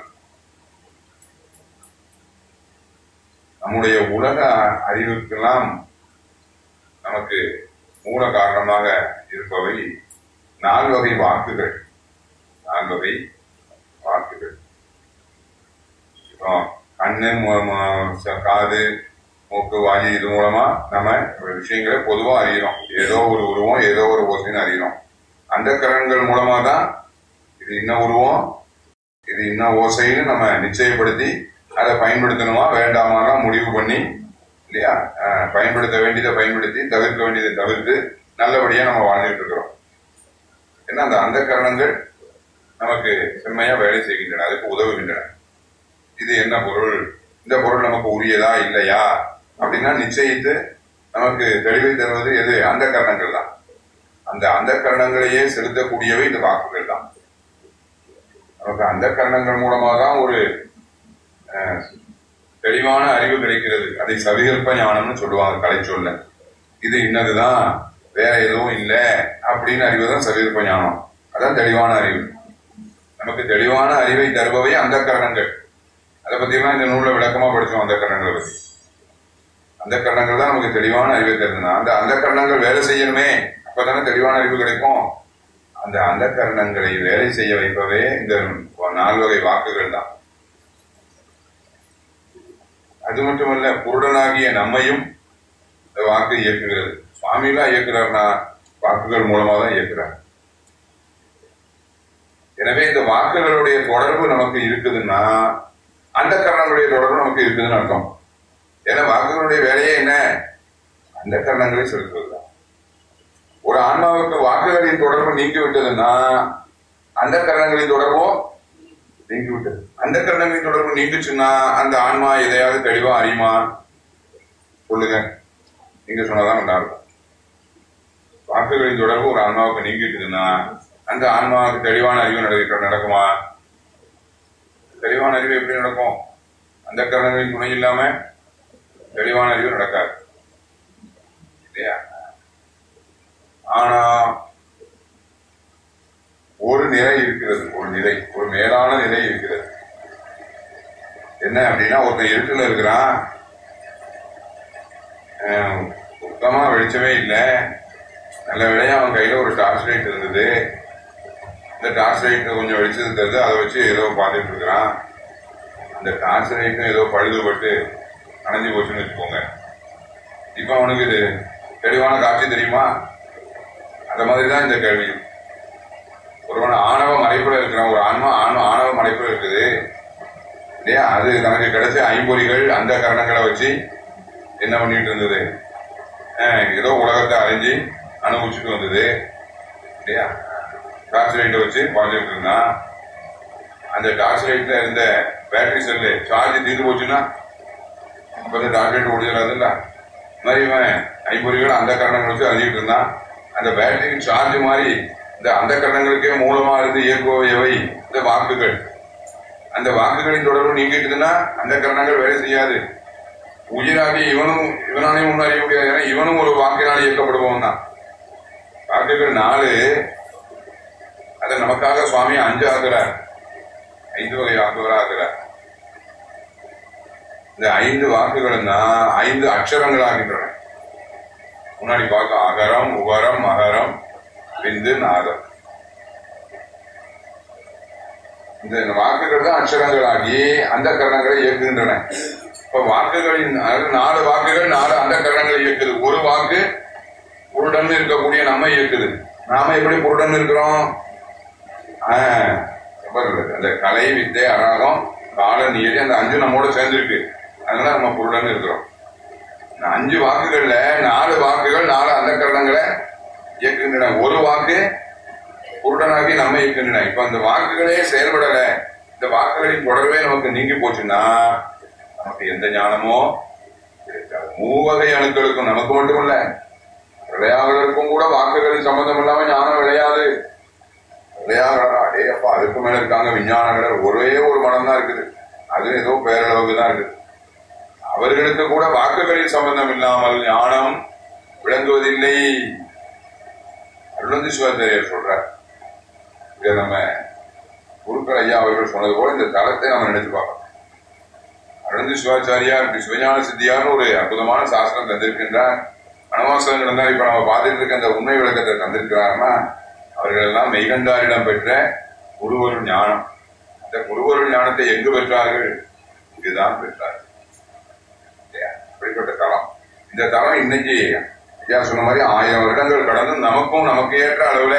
நம்முடைய உலக அறிவுக்கெல்லாம் நமக்கு மூல காரணமாக இருப்பவை நால்வகை வாக்குகள். நால்வகை வாக்குகள். இப்போ கண்ணு காது மூக்கு வாயு இது மூலமா நம்ம விஷயங்களை பொதுவா அறிகிறோம் ஏதோ ஒரு உருவம் ஏதோ ஒரு ஓசைன்னு அறிகிறோம் அந்த கரன்கள் மூலமா தான் இது இன்ன உருவம் இது இன்ன ஓசைன்னு நம்ம நிச்சயப்படுத்தி அதை பயன்படுத்தணுமா வேண்டாமாலாம் முடிவு பண்ணி இல்லையா? பயன்படுத்த வேண்டியதை பயன்படுத்தி தவிர்க்க வேண்டியதை தவிர்த்து நல்லபடியா நம்ம வாழ்ந்துட்டு இருக்கிறோம். ஏன்னா அந்த அந்த கரணங்கள் நமக்கு செம்மையா வேலை செய்கின்றன அதுக்கு உதவுகின்றன. இது என்ன பொருள்? இந்த பொருள் நமக்கு உரியதா இல்லையா? அப்படின்னா நிச்சயித்து நமக்கு தெளிவை தருவது எது? அந்த கரணங்கள் தான். அந்த அந்த கரணங்களையே செலுத்தக்கூடியவை இந்த வாக்குகள் தான். நமக்கு அந்த கரணங்கள் மூலமா தான் ஒரு அஹ், தெளிவான அறிவு கிடைக்கிறது. அதை சவிகற்ப ஞானம்னு சொல்லுவாங்க கலை சொல்ல இது இன்னதுதான் வேற எதுவும் இல்லை அப்படின்னு அறிவு தான் சவிகற்ப ஞானம். அதான் தெளிவான அறிவு. நமக்கு தெளிவான அறிவை தருபவை அந்த கரணங்கள் அதை பத்தியெல்லாம் இந்த நூலில் விளக்கமா படிச்சோம் அந்த கரணங்களை பத்தி. அந்த கரணங்கள் தான் நமக்கு தெளிவான அறிவை தருதுன்னா அந்த அந்த கரணங்கள் வேலை செய்யணுமே அப்பதானே தெளிவான அறிவு கிடைக்கும். அந்த அந்த கரணங்களை வேலை செய்ய வைப்பவே இந்த நால்வகை வாக்குகள் தான். அது மட்டுமல்ல குருடனாகிய நம்மையும் இந்த வாக்கு இயக்குகிறது. சுவாமிலாம் இயக்குறாருன்னா வாக்குகள் மூலமா தான் இயக்குறார். எனவே இந்த வாக்குகளுடைய தொடர்பு நமக்கு இருக்குதுன்னா அந்த கரணங்களுடைய தொடர்பு நமக்கு இருக்குதுன்னு அர்த்தம். ஏன்னா வாக்குகளுடைய வேலையே என்ன? அந்த கரணங்களை செலுத்துவதுதான். ஒரு ஆன்மாவுக்கு வாக்குகளின் தொடர்பு நீக்கி விட்டதுன்னா அந்த கரணங்களின் தொடர்பும் நீங்கி விட்டது அந்த கரணங்களின் தொடர்பு நீங்குச்சுன்னா அந்த ஆன்மா எதையாவது தெளிவா அறியுமா? சொல்லுங்க. நீங்க சொன்னதான் நல்லா இருக்கும். வாக்குகளின் தொடர்பு ஒரு ஆன்மாவுக்கு நீங்கிட்டுதுன்னா அந்த ஆன்மாவுக்கு தெளிவான அறிவு நடக்க நடக்குமா? தெளிவான அறிவு எப்படி நடக்கும்? அந்த கரணங்களின் துணை இல்லாம தெளிவான அறிவு நடக்காது. இல்லையா? ஆனா ஒரு நிலை இருக்கிறது ஒரு நிலை ஒரு மேலான நிலை இருக்கிறது. என்ன அப்படின்னா ஒருத்தன் இருட்டில் இருக்கிறான். சுத்தமா வெளிச்சமே இல்லை. நல்ல வேளையா அவன் கையில ஒரு டார்ச் லைட் இருந்தது. இந்த டார்ச் லைட் கொஞ்சம் வெளிச்சது தெரிஞ்சு அதை வச்சு ஏதோ பார்த்துட்டு இருக்கிறான். அந்த டார்ச் லைட்டும் ஏதோ பழுதுபட்டு அணைஞ்சு போச்சுன்னு வச்சுக்கோங்க. இப்போ அவனுக்கு இது தெளிவான காட்சி தெரியுமா? அந்த மாதிரி தான் இந்த கேள்வி. ஒருவன் ஆணவ மறைப்புல இருக்கிறான் ஒரு ஆன்மா ஆணவ ஆணவ மறைப்புல இருக்குது. இல்லையா? அது நமக்கு கிடைச்ச ஐம்பொறிகள் அந்த கரணங்களை வச்சு என்ன பண்ணிட்டு இருந்தது? ஏதோ உலகத்தை அறிஞ்சு அனுபவிச்சுட்டு வந்தது. இல்லையா? டார்ச் லைட்டை வச்சு பார்த்துட்டு இருந்தான் அந்த டார்ச் லைட்ல இருந்த பேட்டரி செல்லு சார்ஜ் தீர்ந்து போச்சுன்னா அப்ப இந்த டார்ச் லைட் ஓடிடாதுல்ல இந்த மாதிரி இவன் ஐம்பொறிகள் அந்த கரணங்களை வச்சு அறிஞ்சிட்டு இருந்தான். அந்த பேட்டரி சார்ஜ் மாதிரி இந்த அந்த கரணங்களுக்கே மூலமா இருந்து இயக்குபவை இந்த வாக்குகள். அந்த வாக்குகளின் தொடர்பு நீங்கிட்டுதுன்னா அந்த கரணங்கள் வேலை செய்யாது. உயிராகி இவனும் இவனாலையும் ஒன்றும் அறிய முடியாது ஏன்னா இவனும் ஒரு வாக்கினால் இயக்கப்படுபவன் தான். வாக்குகள் நாலு. அதை நமக்காக சுவாமி அஞ்சு ஆக்குறார். ஐந்து வகை வாக்குகளாக ஆக்குறார் இந்த ஐந்து வாக்குகள் தான் ஐந்து அக்ஷரங்களாகின்றன. முன்னாடி பார்க்க அகரம் உகரம் மகரம் விந்து நாதம் இந்த வாக்குகள் தான் அக்ஷரங்களாகி அந்த கரணங்களை இயக்குகின்றன. இப்ப வாக்குகளின் நாலு வாக்குகள் நாலு அந்த கரணங்களை இயக்குது. ஒரு வாக்கு புருடன் இருக்கக்கூடிய நம்ம இயக்குது. நாம எப்படி புருடன் இருக்கிறோம்? ஆஹ், அந்த கலை வித்தை அராகம் கால நியதி அந்த அஞ்சு நம்மோட சேர்ந்துருக்கு. அதனால நம்ம புருடன் இருக்கிறோம். அஞ்சு வாக்குகள்ல நாலு வாக்குகள் நாலு அந்த கரணங்களை இயக்குகின்றன ஒரு வாக்கு குருடனாகி நம்ம இருக்கின்றன இப்ப அந்த வாக்குகளே செயல்படல. இந்த வாக்குகளின் தொடர்பே நமக்கு நீங்கி போச்சுன்னா நமக்கு எந்த ஞானமோ கிடைக்காது. மூவகை அணுக்களுக்கும் நமக்கு மட்டும் இல்ல விளையாடுகளுக்கும் கூட வாக்குகளின் சம்பந்தம் இல்லாம ஞானம் விளையாது. விளையாடுறா அடே அப்பா அதுக்கு மேல இருக்காங்க விஞ்ஞானங்கள். ஒரே ஒரு மனம் தான் இருக்குது. அது ஏதோ பேரளவுக்கு தான் இருக்குது. அவர்களுக்கு கூட வாக்குகளின் சம்பந்தம் இல்லாமல் ஞானம் விளங்குவதில்லை. அருளந்தி சிவாச்சாரியர் சொல்றார். இதை நம்ம குருக்கள் ஐயா அவர்கள் சொன்னது போல இந்த தளத்தை நம்ம நினைச்சு பார்க்கணும். அருளந்தி சிவாச்சாரியார் இப்படி சிவஞான சித்தியார்னு ஒரு அற்புதமான சாஸ்திரம் தந்திருக்கின்றார். வனவாசகங்கள் தான் இப்ப நம்ம பார்த்துட்டு இருக்க அந்த உண்மை விளக்கத்தை தந்திருக்கிறார்னா அவர்கள் எல்லாம் மெய்கண்டாரிடம் பெற்ற குருவருள் ஞானம். அந்த குருவருள் ஞானத்தை எங்கு பெற்றார்கள்? இதுதான் பெற்றார்கள். அப்படிப்பட்ட தளம். இந்த தளம் இன்னைக்கு ஐயா சொன்ன மாதிரி ஆயிரம் வருடங்கள் கடந்து நமக்கும் நமக்கு ஏற்ற அளவுல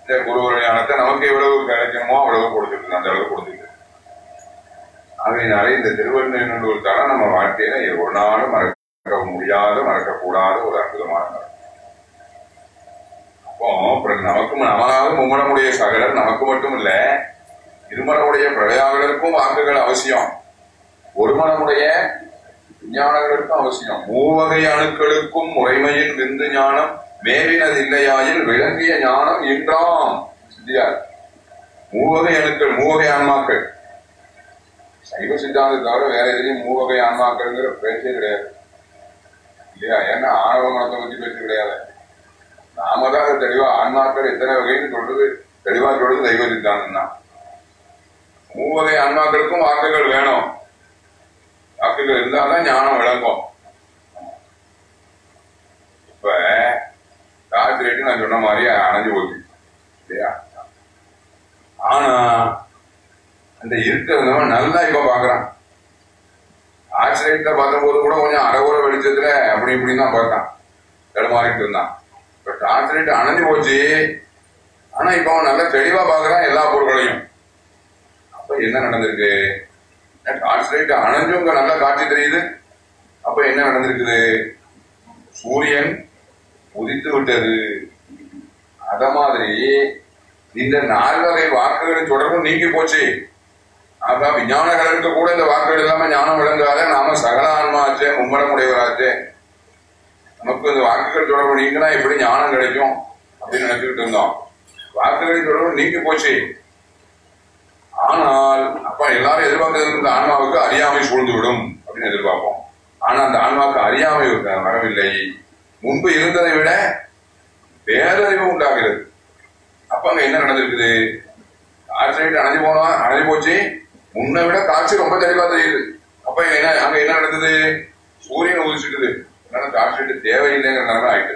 இந்த குருவருள் ஞானத்தை நமக்கு எவ்வளவு கிடைக்கணுமோ அவ்வளவு கொடுத்துருக்கு அந்த அளவுக்கு கொடுத்துருக்கு. அதனால இந்த திருவண்ணூர் நம்ம வாழ்க்கையில ஒரு நாளும் மறக்க முடியாத மறக்கக்கூடாத ஒரு அற்புதமான அப்போ நமக்கும் நமனாக மும்மடமுடைய சகலர் நமக்கு மட்டும் இல்ல இருமனமுடைய பிரளயாளருக்கும் வாக்குகள் அவசியம். ஒரு மனமுடைய விஞ்ஞானங்களுக்கும் அவசியம். மூவகை அணுக்களுக்கும் முறைமையின் விந்து ஞானம் மேவினது இல்லையாயில் விளங்கிய ஞானம் என்றாம் சித்தியார். மூவகை அணுக்கள் மூவகை ஆன்மாக்கள். சைவ சித்தாந்தத்தை தவிர வேற எதுலையும் மூவகை ஆன்மாக்கள்ங்கிற பேச்சே கிடையாது. இல்லையா? ஏன்னா ஆணவ மனத்தை பத்தி பேச்சு கிடையாது. நாம தான் அதை தெளிவா ஆன்மாக்கள் எத்தனை வகைன்னு சொல்றது தெளிவா சொல்றது சைவ சித்தாந்தம் தான் மூவகை ஆன்மாக்களுக்கும் வாக்குகள் வேணும். வாக்குகள் இருந்தால்தான் ஞானம் விளங்கும். இப்ப டார்ச் நான் சொன்ன மாதிரி அணைஞ்சு போச்சு. இல்லையா? ஆனா அந்த இருட்டு நல்லா இப்ப பாக்குறான் டார்ச் லைட்ல பார்த்தபோது கூட கொஞ்சம் அரைகுறை வெளிச்சத்துல அப்படி இப்படின்னு தான் பார்த்தான் தடுமாறிட்டு இருந்தான். பட் டார்ச் அணைஞ்சு போச்சு. ஆனா இப்ப அவன் நல்லா தெளிவா பாக்குறான் எல்லா பொருட்களையும் அப்ப என்ன நடந்திருக்கு? டார்ச் லைட் அணைஞ்சும் நல்லா காட்சி தெரியுது. அப்ப என்ன நடந்திருக்குது? சூரியன் உதித்து விட்டது. அத மாதிரி இந்த நால்வகை வாக்குகளின் தொடர்பும் நீங்கி போச்சு. அதான் விஞ்ஞானகலருக்கு கூட இந்த வாக்குகள் இல்லாம ஞானம் விளங்காத நாம சகல ஆன்மாச்சே மும்மரமுடையவராச்சே நமக்கு இந்த வாக்குகள் தொடர்பு நீங்கினா எப்படி ஞானம் கிடைக்கும்? அப்படின்னு நினைச்சுக்கிட்டு இருந்தோம். வாக்குகளின் தொடர்பு நீங்கி போச்சு. ஆனால் அப்ப எல்லாரும் எதிர்பார்க்கிறது இந்த ஆன்மாவுக்கு அறியாமை சூழ்ந்து விடும் அப்படின்னு எதிர்பார்ப்போம். ஆனா அந்த ஆன்மாவுக்கு அறியாமை வரவில்லை முன்பு இருந்ததை விட பேரறிவு உண்டாகிறது. அப்ப அங்க என்ன நடந்திருக்குது? டார்ச் அணைஞ்சு போனா அணைஞ்சு போச்சு. முன்னை விட காட்சி ரொம்ப தெளிவா தெரியுது. அப்ப என்ன அங்க என்ன நடந்தது? சூரியன் உதிச்சுட்டுது. அதனால டார்ச் தேவையில்லைங்கிற நிலைமை ஆயிட்டு.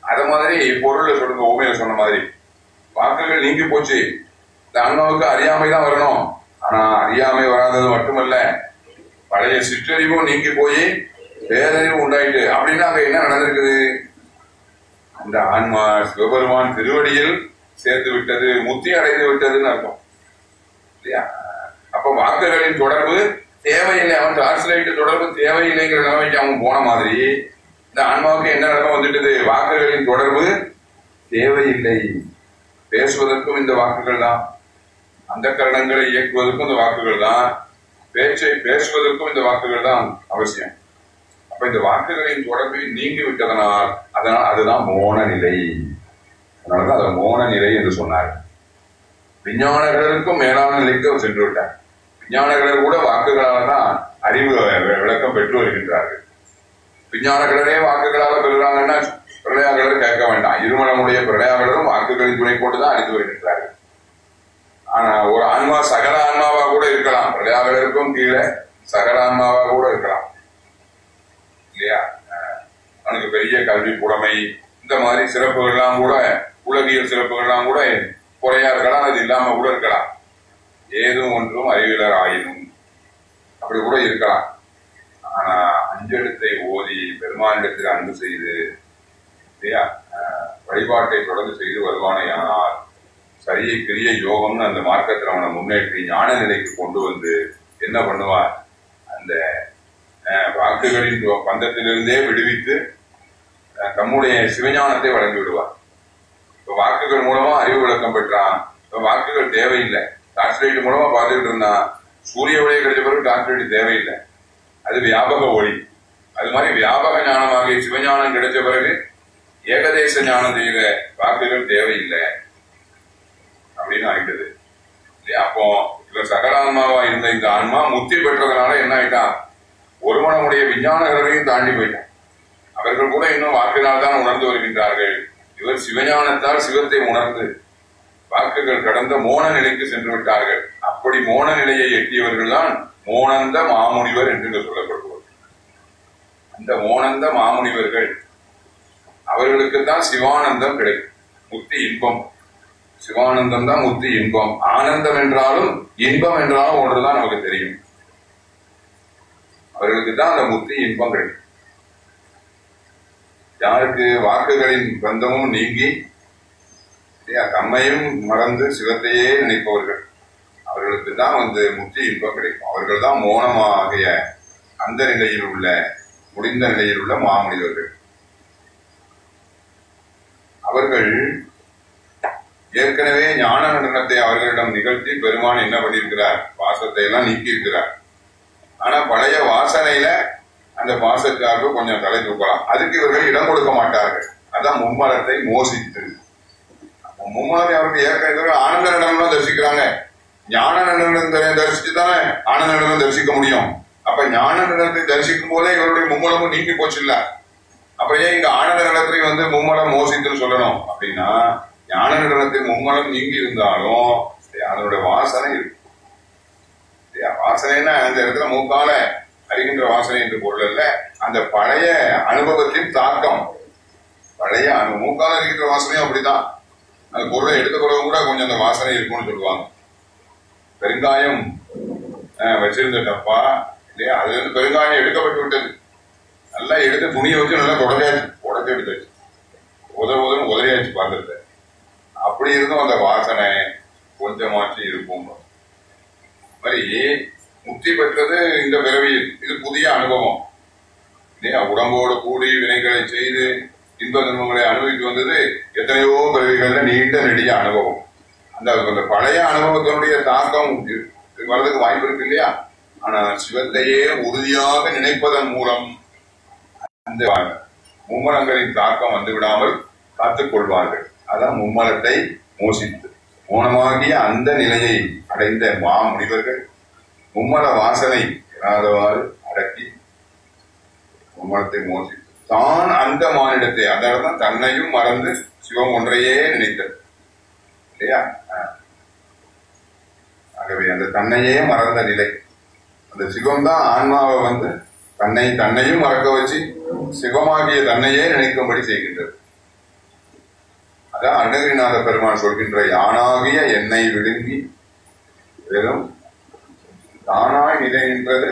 அத மாதிரி பொருள் சொல்லுங்க ஓமையில சொன்ன மாதிரி. வாக்குகள் நீங்கி போச்சு. இந்த அண்ணாவுக்கு அறியாமை தான் வரணும். ஆனா அறியாமை வராதது மட்டுமல்ல பழைய சிற்றறிவும் நீங்கி போய் பேரறிவு உண்டாயிட்டு அப்படின்னா அங்க என்ன நடந்திருக்குது? அந்த ஆன்மா சிவபெருமான் திருவடியில் சேர்த்து விட்டது முத்தி அடைந்து விட்டதுன்னு அர்த்தம். இல்லையா? அப்ப வாக்குகளின் தொடர்பு தேவையில்லை. அவன் டார்ச் லைட் தொடர்பு தேவையில்லைங்கிற நிலைமைக்கு அவன் போன மாதிரி இந்த ஆன்மாவுக்கு என்ன நிலைமை வந்துட்டது? வாக்குகளின் தொடர்பு தேவையில்லை. பேசுவதற்கும் இந்த வாக்குகள் தான் அந்த கரணங்களை இயக்குவதற்கும் இந்த வாக்குகள் தான் பேச்சை பேசுவதற்கும் இந்த வாக்குகள் தான் அவசியம். அப்ப இந்த வாக்குகளின் தொடர்பு நீங்கி விட்டதனால் அதனால் அதுதான் மோன நிலை அதனாலதான் அதை மோன நிலை என்று சொன்னார். விஞ்ஞானர்களுக்கும் மேலான நிலைக்கு அவர் சென்று விட்டார். விஞ்ஞானகர் கூட வாக்குகளால் தான் அறிவு விளக்கம் பெற்று வருகின்றார்கள். விஞ்ஞானகளரே வாக்குகளால பெறுகிறாங்கன்னா பிரளயாகலர் கேட்க வேண்டாம். இருமலமுடைய பிரளயாகலரும் வாக்குகளின் துணை கொண்டுதான் அறிந்து வருகின்றார்கள். ஆனா ஒரு ஆன்மா சகல ஆன்மாவா கூட இருக்கலாம். பிரளயாகலருக்கும் கீழே சகல ஆன்மாவா கூட இருக்கலாம். இல்லையா? அவனுக்கு பெரிய கல்வி புலமை இந்த மாதிரி சிறப்புகள்லாம் கூட உலகியல் சிறப்புகள்லாம் கூட குறையா இருக்கலாம் அது இல்லாம கூட இருக்கலாம். ஏதும் ஒன்றும் அறிவியலர் ஆயினும். அப்படி கூட இருக்கலாம். ஆனா அஞ்செழுத்தை ஓதி பெருமானிடத்தில் அன்பு செய்து இல்லையா? வழிபாட்டை தொடர்ந்து செய்து வருவானேயானால் சரியை கிரிய யோகம்னு அந்த மார்க்கத்தில் அவனை முன்னேற்றி ஞான நிலைக்கு கொண்டு வந்து என்ன பண்ணுவான்? அந்த வாக்குகளின் பந்தத்திலிருந்தே விடுவித்து தம்முடைய சிவஞானத்தை வழங்கி விடுவார் இப்ப வாக்குகள் மூலமா அறிவு விளக்கம் பெற்றான். இப்ப வாக்குகள் தேவையில்லை. டார்ச் லைட் மூலமா பார்த்துட்டு இருந்தான். சூரிய ஒளியை கிடைச்ச பிறகு டார்ச் லைட் தேவையில்லை. அது வியாபக ஒளி. அது மாதிரி வியாபக ஞானமாக சிவஞானம் கிடைச்ச பிறகு ஏகதேச ஞானம் செய்த வாக்குகள் தேவையில்லை. அப்படின்னு ஆயிட்டது. இல்லையா? அப்போ இவர் சகலான்மாவா இருந்த இந்த ஆன்மா முத்தி பெற்றதுனால என்ன ஆயிட்டான்? ஒருமனமுடைய விஞ்ஞானகரையும் தாண்டி போயிட்டான். அவர்கள் கூட இன்னும் வாக்கினால் தான் உணர்ந்து வருகின்றார்கள். இவர் சிவஞானத்தால் சிவத்தை உணர்ந்து வாக்குகள் கடந்த மோன நிலைக்கு சென்று விட்டார்கள். அப்படி மோன நிலையை எட்டியவர்கள் தான் மோனந்த மாமுனிவர் என்று சொல்லப்படுவார் அந்த மோனந்த மாமுனிவர்கள் அவர்களுக்கு தான் சிவானந்தம் கிடைக்கும். முக்தி இன்பம். சிவானந்தம் தான் முக்தி இன்பம். ஆனந்தம் என்றாலும் இன்பம் என்றாலும் ஒன்றுதான் நமக்கு தெரியும். அவர்களுக்கு தான் அந்த முத்தி இன்பம் கிடைக்கும் யாருக்கு வாக்குகளின் பந்தமும் நீங்கி தம்மையும் மறந்து சிவத்தையே நினைப்பவர்கள் அவர்களுக்கு தான் வந்து முத்தி இன்பம் கிடைக்கும். அவர்கள் தான் மோனமாகிய அந்த நிலையில் உள்ள முடிந்த நிலையில் உள்ள மாமனிதர்கள் அவர்கள் ஏற்கனவே ஞான நடனத்தை அவர்களிடம் நிகழ்த்தி பெருமான் என்ன பண்ணியிருக்கிறார்? பாசத்தை எல்லாம் நீக்கி இருக்கிறார் ஆனா பழைய வாசனையில அந்த பாசத்துக்காக கொஞ்சம் தலை தூக்கலாம். அதுக்கு இவர்கள் இடம் கொடுக்க மாட்டார்கள். அதான் மும்மலத்தை மோசித்து மும்மலத்தை அவர்கள் ஏற்கனவே ஆனந்த நடனம் தரிசிக்கிறாங்க. ஞான நடனம் தரிசிச்சு தானே ஆனந்த நடனம் தரிசிக்க முடியும். அப்ப ஞான நடனத்தை தரிசிக்கும் போதே இவருடைய மும்மலமும் நீங்கி போச்சு இல்ல அப்ப ஏன் இங்க ஆனந்த நடனத்தையும் வந்து மும்மலம் மோசித்துன்னு சொல்லணும்? அப்படின்னா ஞான நடனத்தின் மும்மலம் நீங்கி இருந்தாலும் அதனுடைய வாசனை இருக்கு வாசனைன்னா அந்த இடத்துல மூக்கால அறிகின்ற வாசனை என்று பொருள் அந்த பழைய அனுபவத்தின் தாக்கம். பழைய அனு மூக்கால அறிகின்ற வாசனையும் அப்படிதான். அந்த பொருளை எடுத்த பிறகு கூட கொஞ்சம் அந்த வாசனை இருக்கும்னு சொல்லுவாங்க. பெருங்காயம் அஹ், வச்சிருந்த டப்பா இல்லையா? அது வந்து பெருங்காயம் எடுக்கப்பட்டு விட்டது. நல்லா எடுத்து துணியை வச்சு நல்லா தொடச்சாச்சு உடச்சி எடுத்தாச்சு. உத உதவும் உதறியாச்சு பாத்திரத்தை அப்படி இருந்தும் அந்த வாசனை கொஞ்சமாச்சு இருக்கும் மாதிரி முக்தி பெற்றது இந்த பிறவியில். இது புதிய அனுபவம். இல்லையா? உடம்போடு கூடி வினைகளை செய்து இன்ப துன்பங்களை அனுபவித்து வந்தது எத்தனையோ பிறவிகள்ல நீண்ட நெடிய அனுபவம். அந்த அந்த பழைய அனுபவத்தினுடைய தாக்கம் வர்றதுக்கு வாய்ப்பு இருக்கு இல்லையா? ஆனா சிவத்தையே உறுதியாக நினைப்பதன் மூலம் அந்த மும்மரங்களின் தாக்கம் வந்து விடாமல் காத்துக் கொள்வார்கள். அதான் மும்மலத்தை மோசித்து மோனமாகிய அந்த நிலையை அடைந்த மா முனிவர்கள் மும்மல வாசனை இராதவாறு அடக்கி மும்மலத்தை மோசித்து தான் அந்த மானிடத்தை தான் தன்னையும் மறந்து சிவம் ஒன்றையே நினைத்தது. இல்லையா? ஆகவே அந்த தன்னையே மறந்த நிலை. அந்த சிவம் தான் ஆன்மாவை வந்து தன்னை தன்னையும் மறக்க வச்சு சிவமாகிய தன்னையே நினைக்கும்படி செய்கின்றது. அதான் அருணகிரிநாத பெருமான் சொல்கின்ற யானாகிய என்னை விழுங்கி வெறும் தானாய் நிலை நின்றது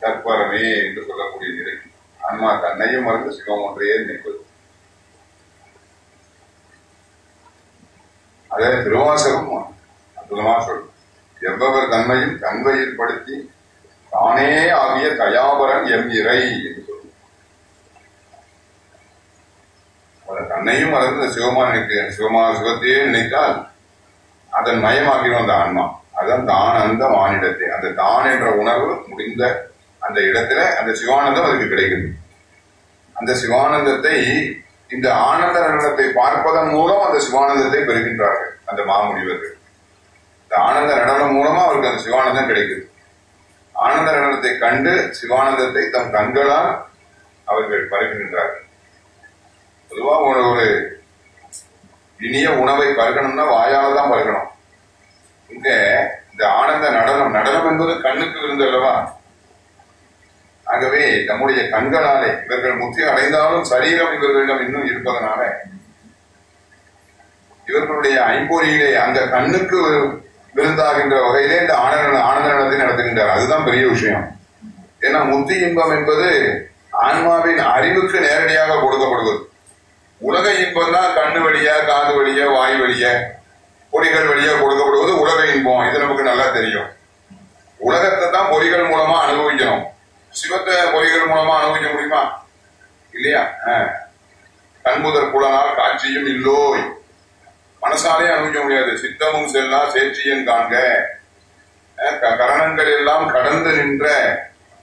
தற்பரமே என்று சொல்லக்கூடிய நிலை ஆன்மா தன்னையும் மறந்து சிவம் ஒன்றையே நிற்பது அதே திருவாசகம் அற்புதமா சொல்லும். எவ்வவர் தன்மையும் தன்மையில் படுத்தி தானே ஆகிய தயாபரன் எம் இறை என்று சொல்லும் அவர் தன்னையும் மறந்து சிவமா நினைக்க சிவமா சிவத்தையே நினைத்தால் அதன் மயமாகிடும் அந்த ஆன்மா. அதுதான் தான் அந்த மானிடத்தை. அந்த தான் என்ற உணர்வு முடிந்த அந்த இடத்துல அந்த சிவானந்தம் அதுக்கு கிடைக்குது. அந்த சிவானந்தத்தை இந்த ஆனந்த நடனத்தை பார்ப்பதன் மூலம் அந்த சிவானந்தத்தை பெறுகின்றார்கள் அந்த மாமுனிவர்கள். இந்த ஆனந்த நடனம் மூலமா அவருக்கு அந்த சிவானந்தம் கிடைக்குது. ஆனந்த நடனத்தை கண்டு சிவானந்தத்தை தம் கண்களால் அவர்கள் பருகின்றார்கள் பொதுவா ஒரு இனிய உணவை பருகணும்னா வாயால தான் பருகணும். இங்க இந்த ஆனந்த நடனம் நடனம் என்பது கண்ணுக்கு விருந்து அல்லவா? ஆகவே நம்முடைய கண்களாலே இவர்கள் முத்தி அடைந்தாலும் சரீரம் இவர்களிடம் இன்னும் இருப்பதனால இவர்களுடைய ஐம்பொறியிலே அந்த கண்ணுக்கு விருந்தாகின்ற வகையிலே இந்த ஆனந்த ஆனந்த நடத்தை நடத்துகின்றார். அதுதான் பெரிய விஷயம். ஏன்னா முத்தி இன்பம் என்பது ஆன்மாவின் அறிவுக்கு நேரடியாக கொடுக்கப்படுவது. உலக இன்பம் தான் கண்ணு வழியா காது வழியா வாய் வழியா பொறிகள் வழியா கொடுக்கப்படுவது உலக இன்பம். இது நமக்கு நல்லா தெரியும். உலகத்தை தான் பொறிகள் மூலமா அனுபவிக்கணும். சிவத்தை பொறிகள் மூலமா அனுபவிக்க முடியுமா? இல்லையா? கண்முதற் புலனால் காட்சியும் இல்லோய். மனசாலே அனுபவிக்க முடியாது. சித்தமும் செல்லா சேற்றியன் காண்க. க- கரணங்கள் எல்லாம் கடந்து நின்ற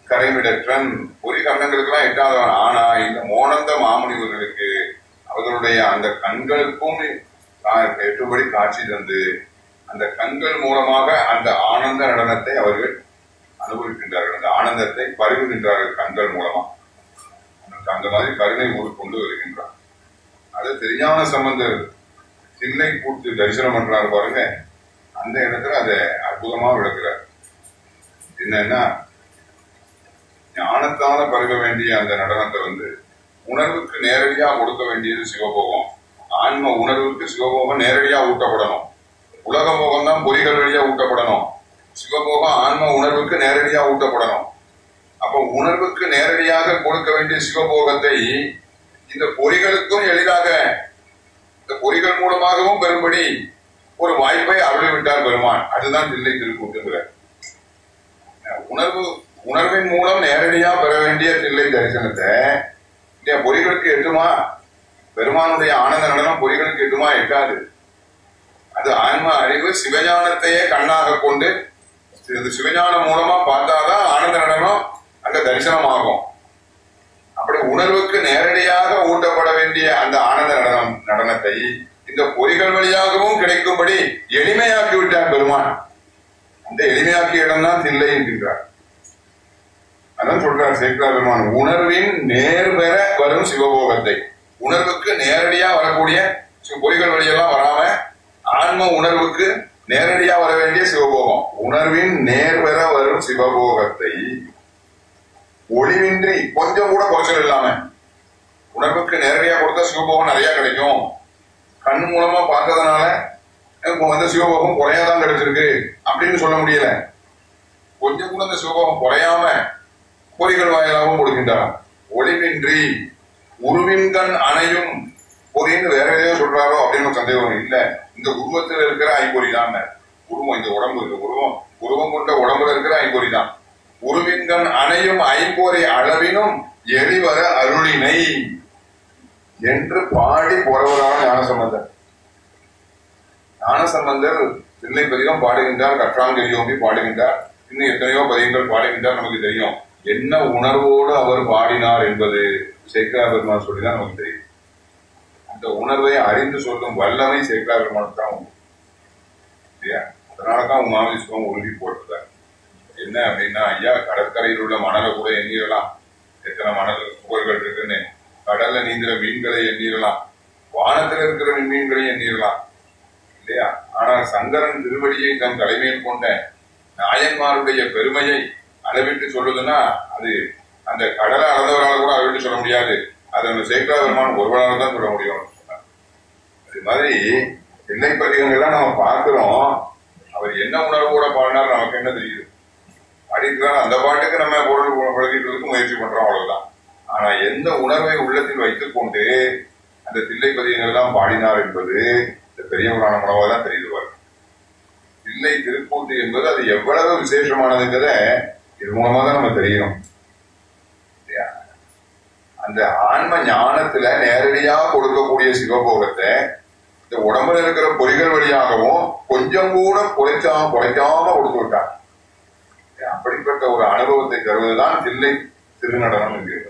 கரைமிடற்றன். பொறி கரணங்களுக்கெல்லாம் எட்டாதவன். ஆனா இந்த மோனந்த மாமுனிவர்களுக்கு அவர்களுடைய அந்த கண்களுக்கும் எட்டுபடி காட்சி தந்து அந்த கண்கள் மூலமாக அந்த ஆனந்த நடனத்தை அவர்கள் அனுபவிக்கின்றார்கள். அந்த ஆனந்தத்தை பருகுகின்றார்கள் கண்கள் மூலமா. அந்த மாதிரி கருணை ஊர் கொண்டு வருகின்றார். அது தெரியாத சம்பந்தர் சின்ன கூட்டு தரிசனம் பண்றாரு பாருங்க. அந்த இடத்துல அதை அற்புதமா விளக்குறார். என்னன்னா ஞானத்தால பருக வேண்டிய அந்த நடனத்தை வந்து உணர்வுக்கு நேரடியா கொடுக்க வேண்டியது சிவபோகம். ஆன்ம உணர்வுக்கு சிவபோகம் நேரடியா ஊட்டப்படணும். உலக போகம் தான் பொறிகள் வழியா ஊட்டப்படணும். சிவபோகம் ஆன்ம உணர்வுக்கு நேரடியா ஊட்டப்படணும். அப்ப உணர்வுக்கு நேரடியாக கொடுக்க வேண்டிய சிவபோகத்தை இந்த பொறிகளுக்கும் எளிதாக இந்த பொறிகள் மூலமாகவும் பெறும்படி ஒரு வாய்ப்பை அருளி விட்டார் பெருமான். அதுதான் தில்லை திருக்கூட்டுங்கிறார் உணர்வு உணர்வின் மூலம் நேரடியா பெற வேண்டிய தில்லை தரிசனத்தை இந்த பொறிகளுக்கு எட்டுமா? பெருமானுடைய ஆனந்த நடனம் பொறிகளுக்கு எட்டுமா? எட்டாது. அது ஆன்ம அறிவு சிவஞானத்தையே கண்ணாக கொண்டு இது சிவஞானம் மூலமா பார்த்தாதான் ஆனந்த நடனம் அங்க தரிசனம் ஆகும் அப்படி உணர்வுக்கு நேரடியாக ஊட்டப்பட வேண்டிய அந்த ஆனந்த நடனம் நடனத்தை இந்த பொறிகள் வழியாகவும் கிடைக்கும்படி எளிமையாக்கி விட்டார் பெருமான். அந்த எளிமையாக்கிய இடம்தான் தில்லை என்கின்றார் அதான் சொல்றார் சேக்கரா பெருமான் உணர்வின் நேர் பெற வரும் சிவபோகத்தை. உணர்வுக்கு நேரடியா வரக்கூடிய சி- பொறிகள் வழியெல்லாம் வராம ஆன்ம உணர்வுக்கு நேரடியா வர வேண்டிய சிவபோகம். உணர்வின் நேர் பெற வரும் சிவபோகத்தை. ஒளிவின்றி கொஞ்சம் கூட குறைச்சல் இல்லாம உணர்வுக்கு நேரடியா கொடுத்தா சிவபோகம் நிறைய கிடைக்கும். கண் மூலமா பார்த்ததுனால எனக்கு வந்து சிவபோகம் குறையாதான் கிடைச்சிருக்கு. அப்படின்னு சொல்ல முடியல. கொஞ்சம் கூட அந்த சிவபோகம் குறையாம பொறிகள் வாயிலாகவும் கொடுக்கின்றான் ஒளிவின்றி உருவின்கண் அணையும் பொறின்னு வேற எதையோ சொல்றாரோ அப்படின்னு ஒரு சந்தேகம் இல்ல இந்த உருவத்தில் இருக்கிற ஐம்பொறி தான் உருவம் இந்த உடம்பு இந்த உருவம். உருவம் கொண்ட உடம்புல இருக்கிற ஐம்பொறி தான். உருவின்கண் அணையும் ஐம்பொறி அளவினும் எரிவர அருளினை என்று பாடி போறவரான ஞானசம்பந்தர். ஞானசம்பந்தர் தில்லை பதிகம் பாடுகின்றார் கற்றாங்கரியோம்பி பாடுகின்றார். இன்னும் எத்தனையோ பதிகங்கள் பாடுகின்றார் நமக்கு தெரியும். என்ன உணர்வோடு அவர் பாடினார் என்பது சேக்கரா பெருமான் சொல்லிதான் நமக்கு தெரியும். அந்த உணர்வை அறிந்து சொல்லும் வல்லமை சேக்கரா பெருமான் தான் உண்டு. இல்லையா? அதனாலதான் உமாவிஸ்வம் உறுதி போட்டிருக்காரு என்ன அப்படின்னா ஐயா கடற்கரையில் உள்ள மணலை கூட எண்ணிடலாம். எத்தனை மணல் புகழ்கள் இருக்குன்னு. கடல்ல நீந்திர மீன்களை எண்ணிடலாம். வானத்தில் இருக்கிற மீன்களை எண்ணிடலாம். இல்லையா? ஆனால் சங்கரன் திருவடியை தம் தலைமையில் கொண்ட நாயன்மாருடைய பெருமையை அளவிட்டு சொல்லுதுன்னா அது அந்த கடலை அளந்தவரால் கூட அளவிட்டு சொல்ல முடியாது. அது அந்த சேக்கரா பெருமான் ஒருவரால் தான் சொல்ல முடியும் அது மாதிரி எல்லை பதிகங்கள்லாம் நம்ம பார்க்கிறோம். அவர் என்ன உணர்வோட பாடினார் நமக்கு என்ன தெரியுது? பாடிக்கிறார் அந்த பாட்டுக்கு நம்ம பொருள் விளக்கிக்கிறதுக்கு முயற்சி பண்றோம் அவ்வளவுதான். ஆனா எந்த உணர்வை உள்ளத்தில் வைத்துக் கொண்டு அந்த தில்லை பதிகங்கள் எல்லாம் பாடினார் என்பது இந்த பெரிய புராண உணவாக தான் தெரியுது வரும் தில்லை திருக்கூட்டு என்பது அது எவ்வளவு விசேஷமானதுங்கிறத இது மூலமா தான் நம்ம தெரியணும் அந்த ஆன்ம ஞானத்துல நேரடியா கொடுக்கக்கூடிய சிவபோகத்தை இந்த உடம்புல இருக்கிற பொறிகள் வழியாகவும் கொஞ்சம் கூட குறைச்சாம குறைக்காம கொடுத்து விட்டாங்க. அப்படிப்பட்ட ஒரு அனுபவத்தை தருவதுதான் தில்லை திருநடனம் என்கிறது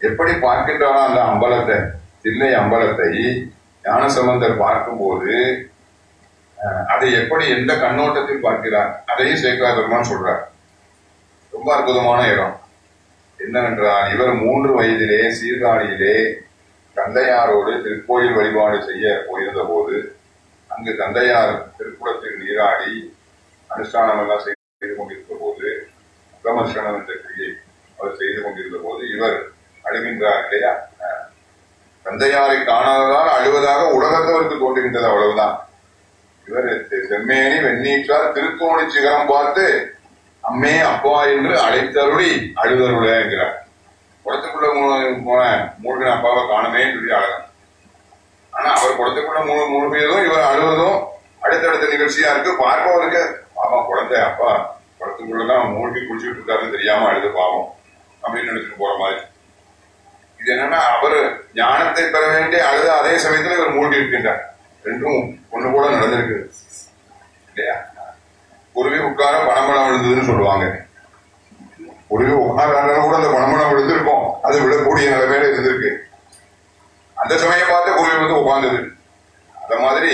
எப்படி பார்க்கின்றானா அந்த அம்பலத்தை தில்லை அம்பலத்தை ஞானசம்பந்தர் பார்க்கும்போது அதை எப்படி எந்த கண்ணோட்டத்தில் பார்க்கிறார்? அதையும் சேக்கரா பெருமான் சொல்றார். ரொம்ப அற்புதமான இடம். என்னவென்றால் இவர் மூன்று வயதிலே சீர்காழியிலே தந்தையாரோடு திருக்கோயில் வழிபாடு செய்ய போயிருந்த போது அங்கு தந்தையார் திருக்குளத்தில் நீராடி அனுஷ்டானம் எல்லாம் செய்து கொண்டிருந்த போது அகமர்ஷனம் என்ற கிரியை அவர் செய்து கொண்டிருந்த போது இவர் அழுகின்றார் இல்லையா? தந்தையாரை காணாததால் அழுவதாக உலகத்தவருக்கு தோன்றுகின்றது அவ்வளவுதான். இவர் செம்மேனி வெண்ணீற்றார் திருக்கோணி சிகரம் பார்த்து அம்மே அப்பா என்று அழைத்தருளி அழுதருள என்கிறார். குளத்துக்குள்ள போன மூழ்கின அப்பாவை காணுமே சொல்லி அழகம் ஆனா அவர் குளத்துக்குள்ள மூணு மூழ்கியதும் இவர் அழுவதும் அடுத்தடுத்த நிகழ்ச்சியா இருக்கு. பார்ப்பவருக்கு பாப்பா குழந்தை அப்பா குளத்துக்குள்ளதான் மூழ்கி குளிச்சுட்டு இருக்காருன்னு தெரியாம அழுது பாவம் அப்படின்னு நினைச்சிட்டு போற மாதிரி. இது என்னன்னா அவர் ஞானத்தை பெற வேண்டிய அழுது அதே சமயத்துல இவர் மூழ்கி இருக்கின்றார் ரெண்டும் ஒண்ணு கூட நடந்திருக்கு. இல்லையா? குருவி உட்கார பணமளம் விழுந்ததுன்னு சொல்லுவாங்க. குருவி உட்கார கூட அந்த பணமளம் விழுந்திருக்கும். அது விழக்கூடிய நிலைமையில இருந்திருக்கு. அந்த சமயம் பார்த்து குருவி வந்து உட்கார்ந்தது. அந்த மாதிரி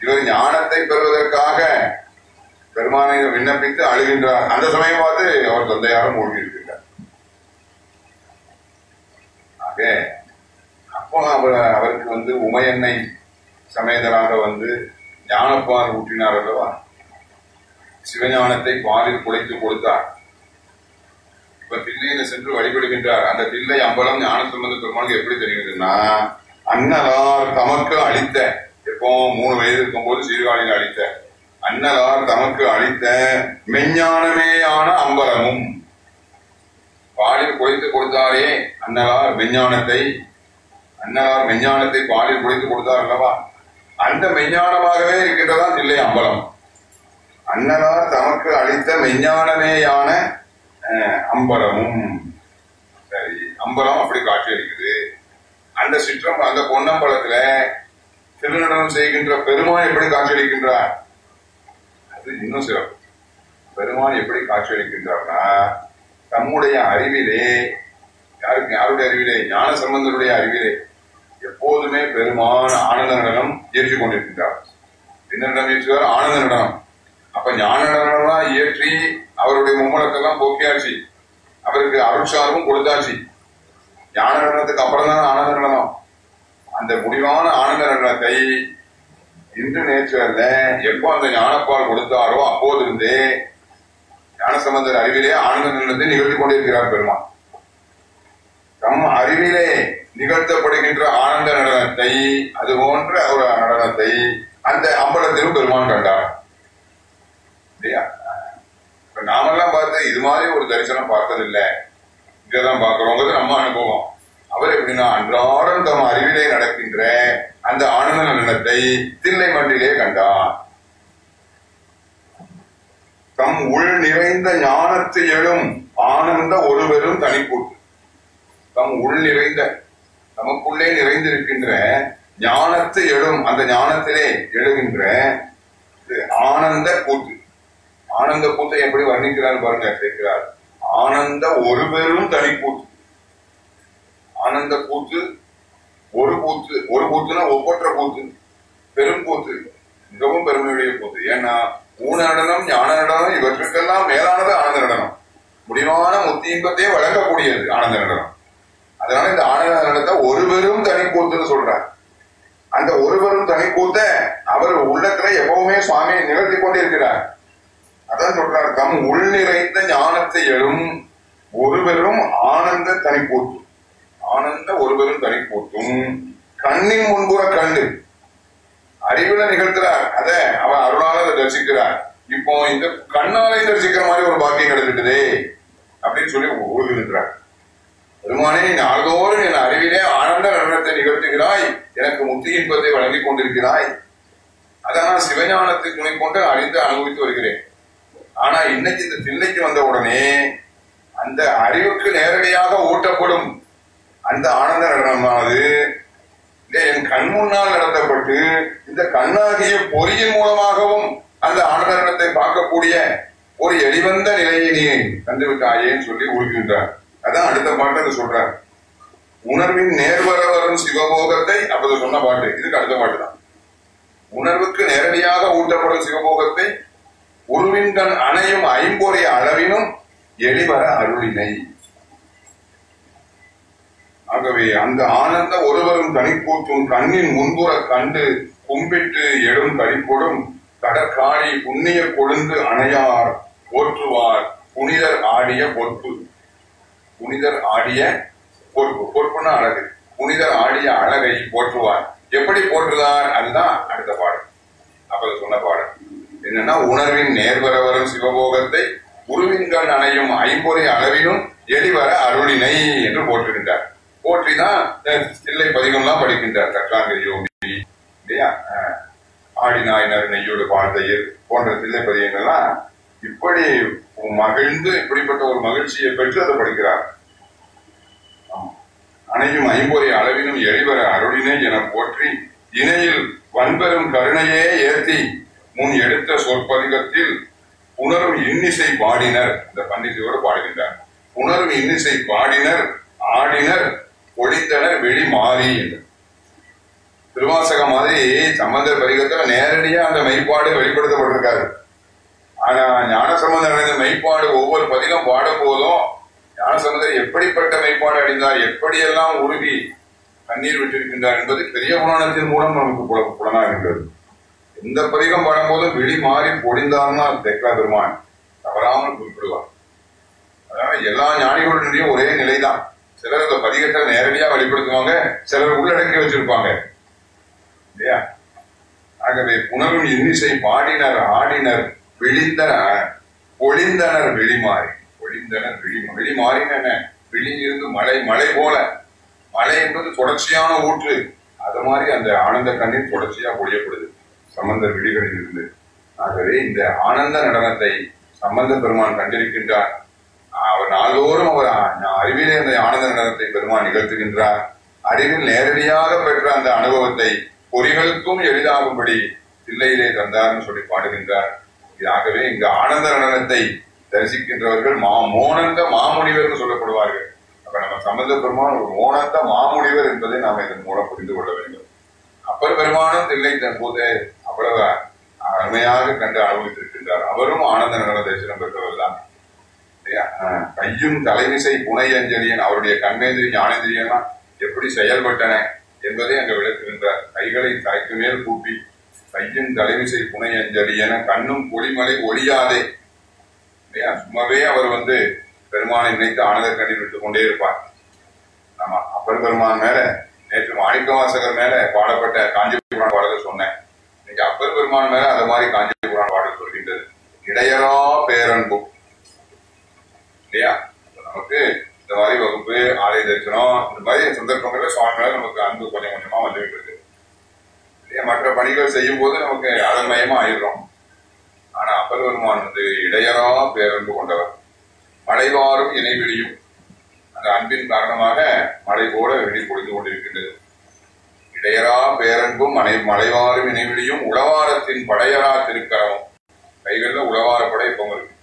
இவர் ஞானத்தை பெறுவதற்காக பெருமானை விண்ணப்பித்து அழுகின்றார். அந்த சமயம் பார்த்து அவர் தந்தையாரும் மூழ்கி இருக்கின்றார் ஆக. அப்போ அவர் அவருக்கு வந்து உமையன்னை சமேதராக வந்து ஞானப்பார் ஊற்றினார் அல்லவா? சிவஞானத்தை பாலில் குலைத்து கொடுத்தார். இப்ப பிள்ளையில சென்று வழிபடுகின்றார். அந்த பிள்ளை அம்பலம் ஞான சம்பந்த எப்படி தெரிகிறதுன்னா அன்னலார் தமக்கு அளித்த எப்போ மூணு வயது இருக்கும்போது சீர்காழியில் அளித்த அன்னலார் தமக்கு அளித்த மெஞ்ஞானமேயான அம்பலமும் பாலில் குலைத்து கொடுத்தாரே அன்னலார் மெஞ்ஞானத்தை அன்னலார் மெஞ்ஞானத்தை பாலில் குழைத்து கொடுத்தார் அல்லவா? அந்த மெஞ்ஞானமாகவே இருக்கின்றதா தில்லை அம்பலம். அண்ணனார் தமக்கு அளித்த மெஞ்ஞானமேயான அம்பலமும். சரி அம்பலம் அப்படி காட்சி அளிக்குது அந்த சிற்றம் அந்த பொன்னம்பலத்துல திருநடனம் செய்கின்ற பெருமான் எப்படி காட்சியளிக்கின்றார்? அது இன்னும் சிறப்பு. பெருமான் எப்படி காட்சியளிக்கின்றார்னா தம்முடைய அறிவிலே யாருக்கு யாருடைய அறிவிலே? ஞான சம்பந்தருடைய அறிவிலே. எப்போதுமே பெருமான ஆனந்த நடனம் இயற்றிக் கொண்டிருக்கின்றார். என்ன நடனம் இயற்றுவார்? ஆனந்த நடனம். அப்ப ஞான நடனம்லாம் இயற்றி அவருடைய மும்மலத்தெல்லாம் போக்கியாச்சு. அவருக்கு அருட்சாரமும் கொடுத்தாச்சு. ஞான நடனத்துக்கு அப்புறம் தான் ஆனந்த நடனம்? அந்த முடிவான ஆனந்த நடனத்தை இன்று நேற்று அல்ல எப்போ அந்த ஞானப்பால் கொடுத்தாரோ அப்போதிருந்தே ஞானசம்பந்தர் அறிவிலே ஆனந்த நடனத்தை நிகழ்த்தி கொண்டிருக்கிறார் பெருமான். தம் அறிவிலே நிகழ்த்தப்படுகின்ற ஆனந்த நடனத்தை அது போன்ற ஒரு நடனத்தை அந்த அம்பலத்திலும் பெருமான் கண்டார். இல்லையா? இப்ப நாமெல்லாம் பார்த்து இது மாதிரி ஒரு தரிசனம் பார்த்ததில்லை. இங்கதான் பார்க்கிறோங்கிறது நம்ம அனுபவம். அவர் எப்படின்னா அன்றாடம் தம் அறிவிலே நடக்கின்ற அந்த ஆனந்த நடனத்தை தில்லை மண்டிலே கண்டார். தம் உள் நிறைந்த ஞானத்தை எழும் ஆனந்த ஒருவரும் தனிப்பூட்டு தம் உள் நிறைந்த நமக்குள்ளே நிறைந்திருக்கின்ற ஞானத்து எழும் அந்த ஞானத்திலே எழுகின்ற ஆனந்த கூத்து. ஆனந்த கூத்தை எப்படி வர்ணிக்கிறார் பாருங்க கேட்கிறார். ஆனந்த ஒரு பெரும் தனி கூத்து. ஆனந்த கூத்து ஒரு கூத்து ஒரு கூத்துனா ஒவ்வொற்ற கூத்து. பெரும் கூத்து மிகவும் பெருமையுடைய கூத்து. ஏன்னா ஊன நடனம் ஞான நடனம் இவற்றுக்கெல்லாம் மேலானது ஆனந்த நடனம். முடிவான முத்தி இன்பத்தையே வழங்கக்கூடியது ஆனந்த நடனம். அதனால இந்த ஆனந்த நடனத்தை ஒரு பெரும் தனி கூத்துன்னு சொல்றார். அந்த ஒரு பெரும் தனி கூத்த அவர் உள்ளத்துல எப்பவுமே சுவாமியை நிகழ்த்தி கொண்டே இருக்கிறார் அதான் சொல்றார் தம் உள் நிறைந்த ஞானத்தை எழும் ஒரு பெரும் ஆனந்த தனி கூத்தும் ஆனந்த ஒரு பெரும் தனி கூத்தும். கண்ணின் முன்புற கண்டு. அறிவுல நிகழ்த்துறார். அத அவர் அருளால அதை தரிசிக்கிறார். இப்போ இந்த கண்ணாலை தரிசிக்கிற மாதிரி ஒரு பாக்கியம் கிடைச்சிட்டுதே அப்படின்னு சொல்லி உருகுகின்றார் பெருமானே நீ நாள்தோறும் என் அறிவிலே ஆனந்த நடனத்தை நிகழ்த்துகிறாய். எனக்கு முத்தி இன்பத்தை வழங்கிக் கொண்டிருக்கிறாய். அதை நான் சிவஞானத்தை துணை கொண்டு அறிந்து அனுபவித்து வருகிறேன். ஆனா இன்னைக்கு இந்த திண்ணைக்கு வந்த உடனே அந்த அறிவுக்கு நேரடியாக ஊட்டப்படும் அந்த ஆனந்த நடனமானது என் கண் முன்னால் நடத்தப்பட்டு இந்த கண்ணாகிய பொறியின் மூலமாகவும் அந்த ஆனந்த நடனத்தை பார்க்கக்கூடிய ஒரு எளிவந்த நிலையை நீ தந்துவிட்டாயேன்னு சொல்லி உருகின்றார் அதான் அடுத்த பாட்டு அது உணர்வின் நேர்வர வரும் சிவபோகத்தை அப்போது சொன்ன பாட்டு இதுக்கு அடுத்த பாட்டு தான். உணர்வுக்கு நேரடியாக ஊட்டப்படும் சிவபோகத்தை உருவின் கண் அணையும் ஐம்பொறி அளவினும் எளிவர அருளினை. ஆகவே அந்த ஆனந்த ஒருவரும் தனிக்கூற்றும் கண்ணின் முன்புற கண்டு கும்பிட்டு எழும் கடிப்பொடும் கடற்காணி புண்ணிய கொழுந்து அணையார் போற்றுவார் புனிதர் ஆடிய பொற்பு. புனிதர் ஆடிய பொறுப்பு பொறுப்புன்னா அழகு. புனிதர் ஆடிய அழகை போற்றுவார். எப்படி போற்றுதார்? அதுதான் அடுத்த பாடல். அப்ப சொன்ன பாடல். என்னன்னா உணர்வின் நேர்வர வரும் சிவபோகத்தை உருவின்கள் அணையும் ஐம்பொறி அளவிலும் எளிவர அருளினை என்று போற்றுகின்றார். போற்றிதான் சில்லை பதிகம்லாம் படிக்கின்றார். கற்றாங்கிரி யோகி இல்லையா? அஹ், ஆடினாயினர் நெய்யோடு வாழ்ந்தையர் போன்ற சில்லை பதிகங்கள்லாம் இப்படி மகிழ்ந்து இப்படிப்பட்ட ஒரு மகிழ்ச்சியை பெற்று அதை படிக்கிறார். அணையும் ஐம்பொறி அளவிலும் எளிவர அருளினை என போற்றி இணையில் வன்பெரும் கருணையே ஏற்றி முன் எடுத்த சொற்பதிகத்தில் உணரும் இன்னிசை பாடினர் இந்த பன்னிசையோடு பாடுகின்றார். உணரும் இன்னிசை பாடினர் ஆடினர் ஒழித்தனர் வெளி மாறி என்று. திருவாசகம் மாதிரி சம்பந்தர் பரிகத்தில் நேரடியா அந்த மெய்ப்பாடு வெளிப்படுத்தப்பட்டிருக்காரு. ஆனா ஞானசம்பந்தர் அடைந்த மெய்ப்பாடு ஒவ்வொரு பதிகம் பாடும் போதும் ஞானசம்பந்தர் எப்படிப்பட்ட மெய்ப்பாடு அடைந்தார் எப்படியெல்லாம் உருகி கண்ணீர் விட்டிருக்கின்றார் என்பது பெரிய புராணத்தின் மூலம் நமக்கு புல புலனாகின்றது எந்த பதிகம் பாடும்போதும் வெளி மாறி பொழிந்தார்னா தெக்கா பெருமான். தவறாமல் குறிப்பிடுவார். அதனால எல்லா ஞானிகளுடைய ஒரே நிலைதான். சிலர் இந்த பதிகத்தை நேரடியா வெளிப்படுத்துவாங்க சிலர் உள்ளடக்கி வச்சிருப்பாங்க. இல்லையா? ஆகவே புனரும் இன்னிசை பாடினர் ஆடினர் விழிந்தன பொழிந்தனர் வெளிமாறி பொழிந்தனர் வெளி வெளிமாறின என்ன? வெளியிருந்து மலை மலை போல. மலை என்பது தொடர்ச்சியான ஊற்று. அது மாதிரி அந்த ஆனந்த கண்ணீர் தொடர்ச்சியா பொழியப்படுது சம்பந்தர் விழிகளில் இருந்து. ஆகவே இந்த ஆனந்த நடனத்தை சம்பந்த பெருமான் கண்டிருக்கின்றார். அவர் நாள்தோறும் அவர் அ- அறிவிலே அந்த ஆனந்த நடனத்தை பெருமான் நிகழ்த்துகின்றார். அறிவில் நேரடியாக பெற்ற அந்த அனுபவத்தை பொறிகளுக்கும் எளிதாகும்படி தில்லையிலே தந்தார்னு சொல்லி பாடுகின்றார். ஆகவே இங்கு ஆனந்த நடனத்தை தரிசிக்கின்றவர்கள் மா மோனந்த மாமுனிவர் சொல்லப்படுவார்கள். அப்ப நம்ம சம்பந்த பெருமான் ஒரு மோனந்த மாமுனிவர் என்பதை நாம் இதன் மூலம் புரிந்து கொள்ள வேண்டும். அப்பர் பெருமானும் தில்லை தன் போது அவ்வளவு அருமையாக கண்டு அனுபவித்திருக்கின்றார். அவரும் ஆனந்த நடன தரிசனம் பெற்றவர் தான். கையும் தலைவிசை புனை அஞ்சலியன் அவருடைய கண்மேந்திரி ஞானேந்திரியெல்லாம் எப்படி செயல்பட்டன என்பதை அங்கு விளக்குகின்றார். கைகளை தலைக்கு மேல் கூப்பி கையும் தலைவிசை புனை அஞ்சலியன கண்ணும் பொலிமலை ஒழியாதே. இல்லையா? சும்மாவே அவர் வந்து பெருமானை நினைத்து ஆனந்த கண்ணீர் விட்டுக் கொண்டே இருப்பார். ஆமா அப்பர் பெருமான் மேல நேற்று மாணிக்க வாசகர் மேல பாடப்பட்ட காஞ்சிபுரான் பாடல்கள் சொன்னேன். இன்னைக்கு அப்பர் பெருமான் மேல அது மாதிரி காஞ்சிபுரான் பாடல் சொல்கின்றது. இடையரா பேரன்பு. இல்லையா? நமக்கு இந்த மாதிரி வகுப்பு ஆலய தரிசனம் இந்த மாதிரி சந்தர்ப்பங்கள்ல சுவாமி மேல நமக்கு அன்பு கொஞ்சம் கொஞ்சமா வந்துவிட்டு மற்ற பணிகள் செய்யும் போது நமக்கு அதன்மயமா ஆயிடுறோம். ஆனா அப்பர் பெருமான் வந்து இடையரா பேரன்பு கொண்டவர். மழைவாரும் இணைவிழியும் அந்த அன்பின் காரணமாக மழை போல வெளி பொழிந்து கொண்டிருக்கின்றது. இடையரா பேரன்பும் மனை மலைவாரும் இணைவிலியும் உளவாரத்தின் படையரா திருக்கரமும். கைகள்ல உளவார படை இப்ப இருக்கு.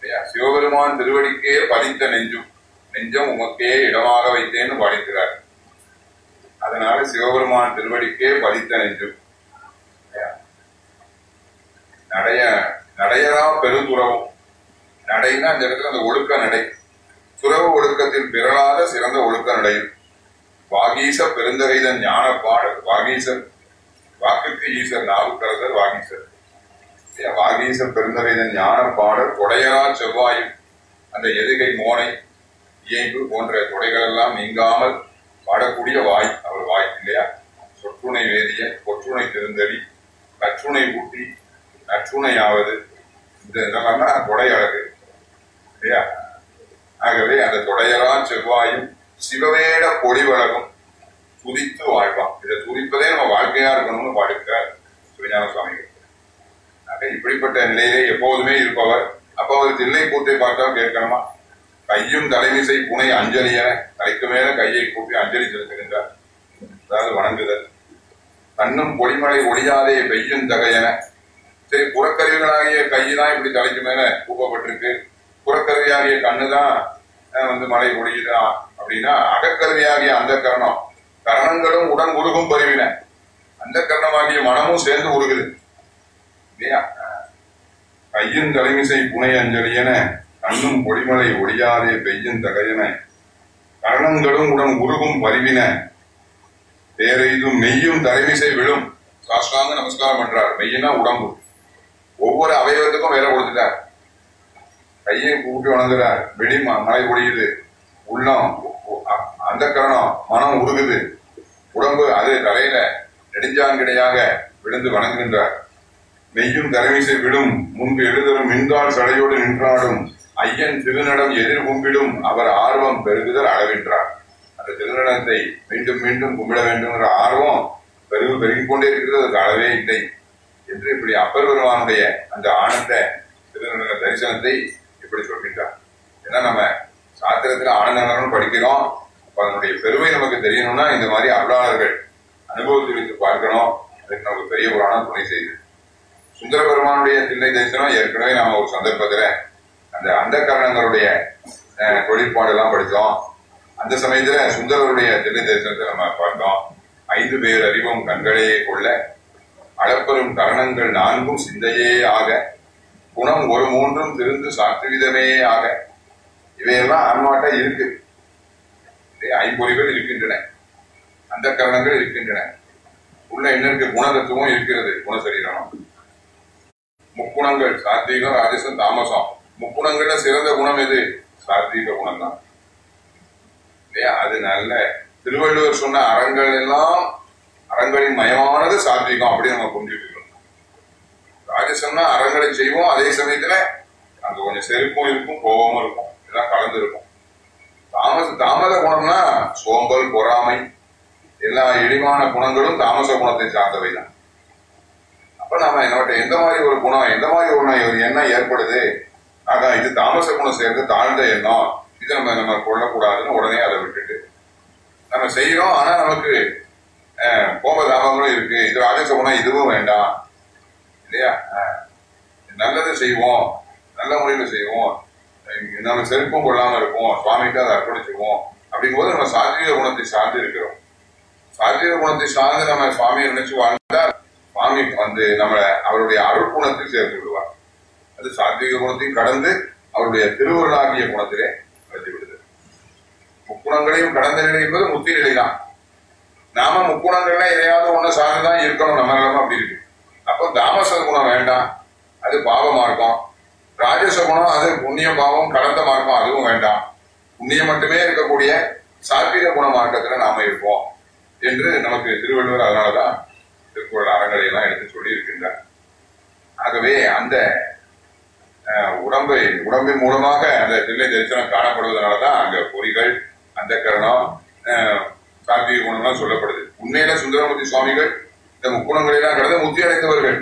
இல்லையா? சிவபெருமான் திருவடிக்கே பதித்த நெஞ்சும். நெஞ்சம் உமக்கே இடமாக வைத்தேன்னு பாடிக்கிறார் அதனால சிவபெருமான் திருவடிக்கே பலித்த நெஞ்சும் நடைய நடையதான் பெருந்துறவும். நடைன்னா அந்த இடத்துல அந்த ஒழுக்க நடை. துறவு ஒழுக்கத்தில் பிறளாத சிறந்த ஒழுக்க நடையும் வாகீச பெருந்தகைதன் ஞான பாடல் வாகீசர் வாக்குக்கு ஈசர் நாவுக்கரசர் வாகீசர். வாகீச பெருந்தகைதன் ஞான பாடல் கொடையரா செவ்வாயும் அந்த எதுகை மோனை இயைபு போன்ற தொடைகள் எல்லாம் நீங்காமல் பாடக்கூடிய வாய் அவர் வாய் இல்லையா? சொற்றுணை வேதிய ஒற்றுணை திருந்தடி கற்றுணை ஊட்டி நற்றுணையாவது இந்த இதெல்லாம் கொடை அழகு இல்லையா? ஆகவே அந்த தொடையெல்லாம் செவ்வாயும் சிவவேட பொடிவழகும் துதித்து வாழ்வான். இதை துதிப்பதே நம்ம வாழ்க்கையா இருக்கணும்னு பாடிக்கிறார் சிவஞான சுவாமிகள் ஆக இப்படிப்பட்ட நிலையிலே எப்போதுமே இருப்பவர். அப்போ அவர் தில்லை கூட்டை பார்த்தா கேட்கணுமா? கையும் தலைமிசை புனை அஞ்சலி என தலைக்கு மேல கையை கூப்பி அஞ்சலி செலுத்துகின்றார். அதாவது வணங்குதல். கண்ணும் பொடிமலை ஒளியாதே பெய்யும் தகையென சரி புறக்கருவிகளாகிய கைதான் இப்படி தலைக்கு மேல கூப்பப்பட்டிருக்கு. புறக்கருவியாகிய கண்ணுதான் வந்து மழை ஒழியுதா அப்படின்னா அகக்கருவியாகிய அந்த கரணம் கரணங்களும் உடன் உருகும் பருவின. அந்த கரணமாகிய மனமும் சேர்ந்து உருகுது. இல்லையா? கையும் தலைமிசை புனை அஞ்சலி என கண்ணும் பொடிமலை ஒடியாதே பெய்யும் தகையன. கரணங்களும் உடன் உருகும் பரிவின. பேரெய்தும் மெய்யும் தலைமிசை விழும். சாஸ்தாங்க நமஸ்காரம் பண்றார். மெய்யினா உடம்பு. ஒவ்வொரு அவயவத்துக்கும் வேலை கொடுத்துட்டார். கையை கூட்டி வணங்குறார். வெடி மழை பொழியுது உள்ளம் அந்த கரணம் மனம் உருகுது. உடம்பு அது தலையில நெடுஞ்சாங்கிடையாக விழுந்து வணங்குகின்றார். மெய்யும் தலைமிசை விடும் முன்பு எழுதலும் மின்கால் சடையோடு நின்றாடும். ஐயன் திருநடம் எதிர் கும்பிடும் அவர் ஆர்வம் பெருகுதல் அளவின்றார். அந்த திருநடனத்தை மீண்டும் மீண்டும் கும்பிட வேண்டும் ஆர்வம் பெருகு பெருகிக் கொண்டே இருக்கிறது அதுக்கு அளவே இல்லை என்று இப்படி அப்பர் பெருமானுடைய அந்த ஆனந்த திருநடன தரிசனத்தை இப்படி சொல்கின்றார். ஏன்னா நம்ம சாத்திரத்தில் ஆனந்த படிக்கிறோம் அப்போ அதனுடைய பெருமை நமக்கு தெரியணும்னா இந்த மாதிரி அருளாளர்கள் அனுபவத்தை வைத்து பார்க்கணும். அதுக்கு நமக்கு பெரிய புராணம் துணை செய்யுது சுந்தர பெருமானுடைய தில்லை தரிசனம் ஏற்கனவே நாம ஒரு சந்தர்ப்பத்தில் அந்த அந்த கரணங்களுடைய தொழிற்பாடெல்லாம் படித்தோம். அந்த சமயத்துல சுந்தரருடைய தில்லை தரிசனத்தை நம்ம பார்த்தோம். ஐந்து பேர் அறிவும் கண்களே கொள்ள அளப்பெரும் கரணங்கள் நான்கும் சிந்தையே ஆக குணம் ஒரு மூன்றும் திருந்து சாத்விதமே ஆக. இவையெல்லாம் அன்மாட்டா இருக்கு. ஐம்பொறிகள் இருக்கின்றன. அந்த கரணங்கள் இருக்கின்றன. உள்ள என்ன இருக்கு? குணதத்துவம் இருக்கிறது குணசரீரம். முக்குணங்கள் சாத்வீகம் ராஜசம் தாமசம். முக்குணங்கள்ல சிறந்த குணம் எது? சாத்வீக குணம் தான் இல்லையா? அது நல்ல திருவள்ளுவர் சொன்ன அறங்கள் எல்லாம் அறங்களின் மயமானது சாத்வீகம் அப்படி நம்ம புரிஞ்சுட்டு இருக்கோம். ராஜசம்னா அறங்களை செய்வோம் அதே சமயத்துல அங்க கொஞ்சம் செருப்பும் இருக்கும் கோபமும் இருக்கும். இதெல்லாம் கலந்து இருக்கும் தாமச தாமத குணம்னா சோம்பல் பொறாமை. எல்லா இழிவான குணங்களும் தாமச குணத்தை சார்ந்தவை தான் அப்ப நாம என்னவட்ட எந்த மாதிரி ஒரு குணம் எந்த மாதிரி ஒரு எண்ணம் ஏற்படுது? ஆக இது தாமச குணம் சேர்ந்து தாழ்ந்த எண்ணம். இது நம்ம நம்ம கொள்ளக்கூடாதுன்னு உடனே அதை விட்டுட்டு நம்ம செய்யறோம். ஆனா நமக்கு கோப தாபங்களும் இருக்கு. இது ராஜச குணம் இதுவும் வேண்டாம். இல்லையா? நல்லதை நல்லது செய்வோம். நல்ல முறையில் செய்வோம். நம்ம செருப்பும் கொள்ளாம இருப்போம். சுவாமிக்கு அதை அர்ப்பணிச்சுவோம் அப்படிங்கும்போது நம்ம சாத்விக குணத்தை சார்ந்து இருக்கிறோம். சாத்விக குணத்தை சார்ந்து நம்ம சுவாமியை நினைச்சு வாழ்ந்தால் சுவாமி வந்து நம்மளை அவருடைய அருள் குணத்தை சேர்த்து விடுவார். அது சாத்விக குணத்தையும் கடந்து அவருடைய திருவருளாகிய குணத்திலே வந்துவிடுது முக்குணங்களையும் கடந்த நிலை என்பது முத்தி நிலைதான். நாம முக்குணங்கள்ல எதையாவது ஒண்ணு சார்ந்துதான் இருக்கணும் நம்ம நிலைமை அப்படி இருக்கு. அப்போ தாமச குணம் வேண்டாம் அது பாவ மார்க்கம். ராஜச குணம் அது புண்ணிய பாவம் கலந்த மார்க்கம் அதுவும் வேண்டாம். புண்ணியம் மட்டுமே இருக்கக்கூடிய சாத்விக குண மார்க்கத்துல நாம இருப்போம் என்று நமக்கு திருவள்ளுவர் அதனாலதான் திருக்குறள் அறங்களை எல்லாம் எடுத்து சொல்லி இருக்கின்றார் ஆகவே அந்த உடம்பை உடம்பின் மூலமாக அந்த தில்லை தரிசனம் காணப்படுவதனாலதான் அங்க பொறிகள் அந்த கரணம் சாத்விக குணம்லாம் சொல்லப்படுது. உண்மையில சுந்தரமூர்த்தி சுவாமிகள் இந்த முக்குணங்களை எல்லாம் கடந்து முத்தி அடைந்தவர்கள்.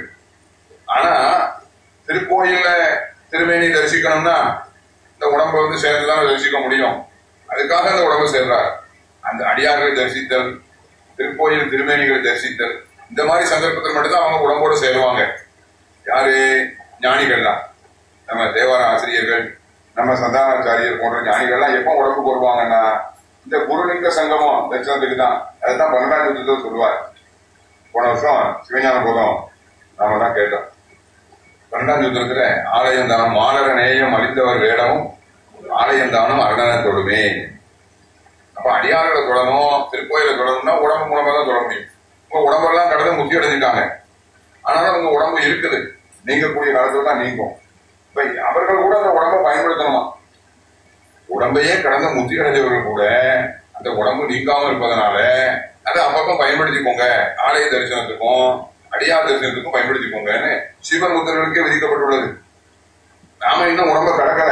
ஆனா திருக்கோயில்ல திருமேனி தரிசிக்கணும்னா இந்த உடம்பை வந்து சேர்ந்துதான் தரிசிக்க முடியும். அதுக்காக அந்த உடம்பை சேர்றார். அந்த அடியார்களை தரிசித்தல் திருக்கோயில் திருமேனிகளை தரிசித்தல் இந்த மாதிரி சந்தர்ப்பத்தில் மட்டும்தான் அவங்க உடம்போட சேருவாங்க. யாரு? ஞானிகள் தான் நம்ம தேவார ஆசிரியர்கள் நம்ம சந்தானாச்சாரியர் போன்ற ஞானிகள்லாம் எப்போ உடம்புக்கு வருவாங்கன்னா இந்த குருலிங்க சங்கமம் தரிசனத்துக்கு தான். அதுதான் பன்னெண்டாம் யுத்தத்தில் சொல்லுவார். போன வருஷம் சிவஞான போதும் நாம தான் கேட்டோம். பன்னெண்டாம் யுத்தத்துல ஆலயம் தானம் மாலர நேயம் அழிந்தவர் வேடமும் ஆலயம் தானம் அரணனை தொடுமே அப்ப அடியார்களை தொடணும் திருக்கோயில தொடணும்னா உடம்பு மூலமா தான் தொட முடியும். உங்க உடம்பெல்லாம் கடந்து முத்தி அடைஞ்சிட்டாங்க. ஆனாலும் உங்க உடம்பு இருக்குது. நீங்கக்கூடிய காலத்துல தான் நீங்கும். இப்ப அவர்கள் கூட அந்த உடம்பை பயன்படுத்தணுமா? உடம்பையே கடந்த முத்தி அடைஞ்சவர்கள் கூட அந்த உடம்பு நீக்காமல் இருப்பதனால அதை அப்பப்ப பயன்படுத்திக்கோங்க. ஆலய தரிசனத்துக்கும் அடியார் தரிசனத்துக்கும் பயன்படுத்திக்கோங்கன்னு சிவமுத்தர்களுக்கே விதிக்கப்பட்டுள்ளது. நாம இன்னும் உடம்ப கடக்கல.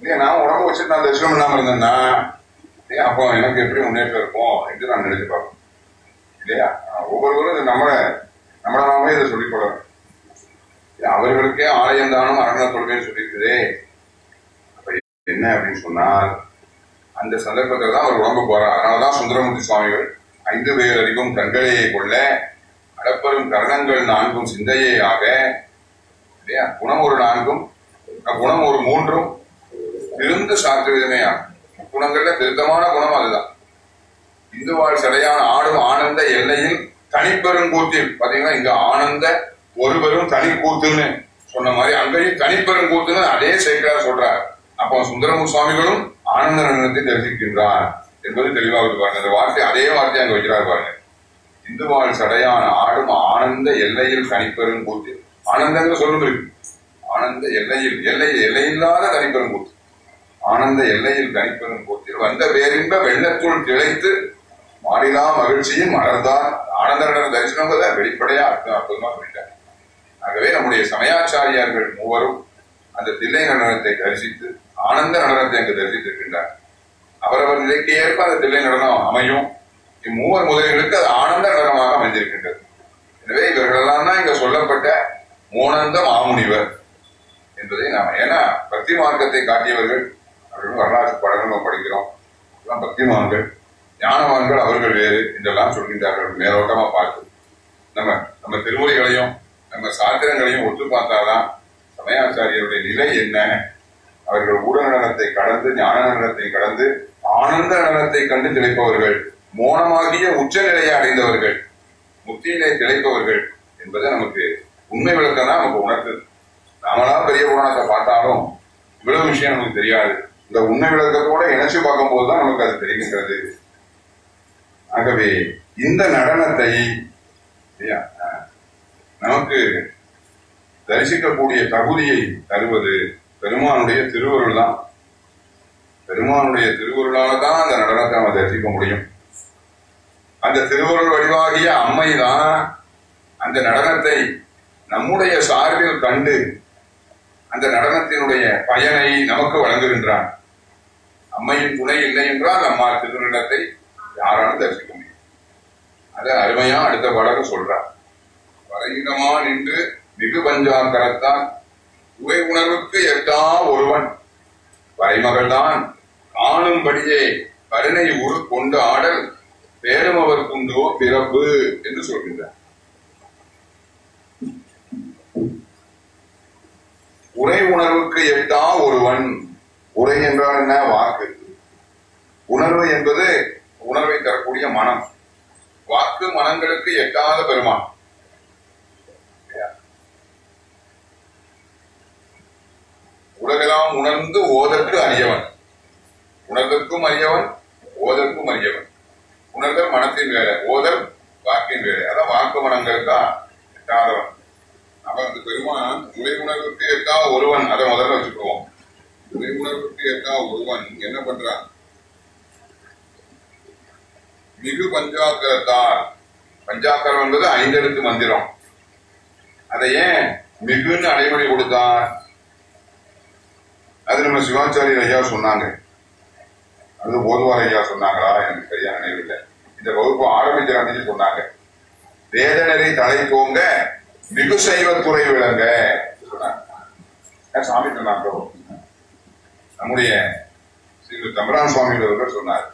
இல்லையா நான் உடம்பு வச்சுட்டு நான் தரிசனம் இல்லாம இருந்தேன்னா அப்போ எனக்கு எப்படி முன்னேற்றம் இருக்கும் என்று நான் நினைச்சு பார்ப்பேன் இல்லையா ஒவ்வொருவரும் நம்மளை நம்மள நாமே இதை சொல்லிக் கொள்ளணும். அவர்களுக்கே ஆலயம் தானும் அரண தொழுமைன்னு சொல்லியிருக்குதே அப்படி என்ன அப்படின்னு சொன்னால் அந்த சந்தர்ப்பத்தில் தான் அவர் உடம்பு போறார் அதனாலதான் சுந்தரமூர்த்தி சுவாமிகள் ஐந்து பேர் அறிவும் கண்களையே கொள்ள அளப்பெரும் கரணங்கள் நான்கும் சிந்தையே ஆக இல்லையா? குணம் ஒரு நான்கும் குணம் ஒரு மூன்றும் திருந்து சாற்று விதமே ஆகும். குணங்கள்ல திருத்தமான குணம் அதுதான். இந்துவாழ் சடையான ஆடும் ஆனந்த எல்லையில் தனிப்பெருங்கூத்தில் பாத்தீங்கன்னா இங்க ஆனந்த ஒருவரும் தனி கூத்துன்னு சொன்ன மாதிரி அங்கேயும் தனிப்பெரும் கூத்துன்னு அதே சேக்கரார் சொல்றார். அப்போ சுந்தரமு சுவாமிகளும் ஆனந்த நடனத்தை தரிசிக்கின்றார் என்பது தெளிவாக பாருங்க. அந்த வார்த்தை அதே வார்த்தை அங்க வைக்கிறார் பாருங்க. இந்து சடையான ஆடும் ஆனந்த எல்லையில் தனிப்பெரும் கூத்து. ஆனந்தங்க சொல்லும் இருக்கு. ஆனந்த எல்லையில் எல்லை எல்லையில்லாத தனிப்பெரும் கூத்து. ஆனந்த எல்லையில் தனிப்பெரும் கூத்தில் வந்த வேறின்ப வெள்ளத்துள் திளைத்து மாறிலா மகிழ்ச்சியும் மலர்தான் ஆனந்த நடன தரிசனம் வெளிப்படையா அர்த்தம் அற்புதமா சொல்லிட்டார் ஆகவே நம்முடைய சமயாச்சாரியார்கள் மூவரும் அந்த தில்லை நடனத்தை தரிசித்து ஆனந்த நடனத்தை அங்கு தரிசித்திருக்கின்றார். அவரவர் நிலைக்கு ஏற்ப அந்த தில்லை நடனம் அமையும். இம்மூவர் முதலிகளுக்கு அது ஆனந்த நடனமாக அமைந்திருக்கின்றது. எனவே இவர்களெல்லாம் தான் இங்க சொல்லப்பட்ட மோனந்த ஆமுனிவர் என்பதை நாம் ஏன்னா பக்தி மார்க்கத்தை காட்டியவர்கள் அவர்களும் வரலாற்று படங்கள் நம்ம படிக்கிறோம். எல்லாம் பக்திமான்கள் ஞானவான்கள் அவர்கள் வேறு என்றெல்லாம் சொல்கின்றார்கள். மேலோட்டமா பார்த்து. நம்ம நம்ம திருமொழிகளையும் நம்ம சாத்திரங்களையும் ஒத்து பார்த்தாதான் சமயாச்சாரியருடைய நிலை என்ன? அவர்கள் ஊடக நடனத்தை கடந்து ஞான நடனத்தை கடந்து ஆனந்த நடனத்தை கண்டு திளைப்பவர்கள் மோனமாகிய உச்ச நிலையை அடைந்தவர்கள் முக்தியிலே திளைப்பவர்கள் என்பதை நமக்கு உண்மை விளக்கம் தான் நமக்கு உணர்த்துது. நாமளா பெரிய புராணத்தை பார்த்தாலும் இவ்வளவு விஷயம் நமக்கு தெரியாது. இந்த உண்மை விளக்கத்தோட இணைச்சு பார்க்கும் போதுதான் நமக்கு அது தெரிகின்றது ஆகவே இந்த நடனத்தை இல்லையா, நமக்கு தரிசிக்கக்கூடிய தகுதியை தருவது பெருமானுடைய திருவருள் தான் பெருமானுடைய திருவருளால தான் அந்த நடனத்தை நம்ம தரிசிக்க முடியும். அந்த திருவருள் வடிவாகிய அம்மை தான் அந்த நடனத்தை நம்முடைய சார்பில் கண்டு அந்த நடனத்தினுடைய பயனை நமக்கு வழங்குகின்றான். அம்மையின் துணை இல்லை என்றால் அம்மா திருநடத்தை யாராலும் தரிசிக்க முடியும். அதை அருமையா அடுத்த பாடல் சொல்றார். வரையிடமா நின்று மிகு பஞ்சாக்கரத்தான் உரை உணர்வுக்கு எட்டா ஒருவன். வரைமகள்தான் காணும்படியே கருணை உரு கொண்டு ஆடல் பேரும் அவருக்குண்டோ பிறப்பு என்று சொல்கின்றார். உரை உணர்வுக்கு எட்டா ஒருவன். உரை என்றால் என்ன? வாக்கு. உணர்வு என்பது உணர்வை தரக்கூடிய மனம். வாக்கு மனங்களுக்கு எட்டாத பெருமான். உலகெல்லாம் உணர்ந்து ஓதற்கு அறியவன். உணர்தற்கும் அறியவன் ஓதற்கும் அறியவன். உணர்தல் மனத்தின் வேலை ஓதல் வாக்கின் வேலை. அதான் வாக்கு மனங்களுக்கா எட்டாதவன். அவன் அந்த பெருமான் உரை உணர்வுக்கு எட்டா ஒருவன். அதை முதல்ல வச்சுக்குவோம். உரை உணர்வுக்கு எட்டா ஒருவன். என்ன பண்றான்? மிகு பஞ்சாக்கரத்தார். பஞ்சாக்கரம் என்பது ஐந்தெழுத்து மந்திரம். அதை ஏன் மிகுன்னு அடைமொழி கொடுத்தார்? அது நம்ம சிவாச்சாரியர் ஐயா சொன்னாங்க. அது போதுவார் ஐயா சொன்னாங்களா எனக்கு சரியா நினைவில்லை இந்த வகுப்பு ஆரம்பிக்கிற அன்னைக்கு சொன்னாங்க. வேதனரை தலை தோங்க மிகு சைவத்துறை விளங்க சொன்னாங்க. சாமி சொன்னாங்க நம்முடைய ஸ்ரீ தம்பரான் சுவாமி அவர்கள் சொன்னார்.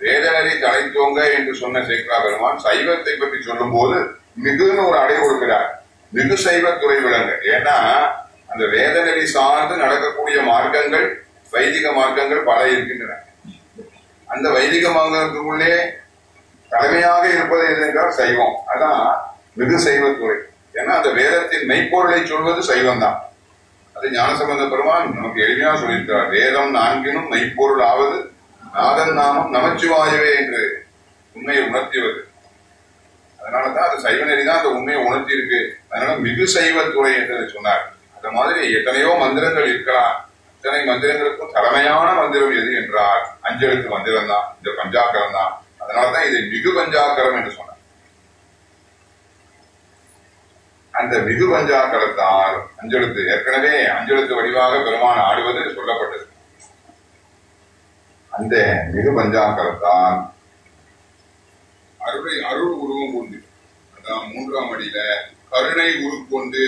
வேதனரை தலைத்தோங்க என்று சொன்ன சேக்ரா பெருமான் சைவத்தை பற்றி சொல்லும் போது மிகுன்னு ஒரு அடை கொடுக்கிறார். மிகு சைவத்துறை துறை விலங்கு ஏன்னா அந்த வேதநெறி சார்ந்து நடக்கக்கூடிய மார்க்கங்கள் வைதிக மார்க்கங்கள் பல இருக்கின்றன. அந்த வைதிக மார்க்கத்துக்குள்ளே தலைமையாக இருப்பது எது என்றால் சைவம். அதான் மிகு சைவத்துறை. ஏன்னா அந்த வேதத்தின் மெய்ப்பொருளை சொல்வது சைவம் தான் அது ஞானசம்பந்த பெருமான் நமக்கு எளிமையா சொல்லியிருக்கிறார். வேதம் நான்கினும் மெய்ப்பொருள் ஆவது நாதன் நாமம் நமச்சிவாயவே என்று உண்மையை உணர்த்தியவது அதனாலதான் அது சைவ நெறி தான் அந்த உண்மையை உணர்த்தி இருக்கு அதனால மிகு சைவத்துறை என்று சொன்னார். அந்த மாதிரி எத்தனையோ மந்திரங்கள் இருக்கலாம். இத்தனை மந்திரங்களுக்கும் தலைமையான மந்திரம் எது என்றால் அஞ்செழுத்து மந்திரம் தான் இந்த பஞ்சாக்கரம் தான். அதனாலதான் இதை மிகு பஞ்சாக்கரம் என்று சொன்னார் அந்த மிகு பஞ்சாக்கரத்தால் அஞ்செழுத்து ஏற்கனவே அஞ்செழுத்து வடிவாக பெருமான் ஆடுவது சொல்லப்பட்டது. அந்த மிகு பஞ்சாக்கரத்தால் அருளை அருள் உருவம் கொண்டு அதான் மூன்றாம் அடியில கருணை உருக்கொண்டு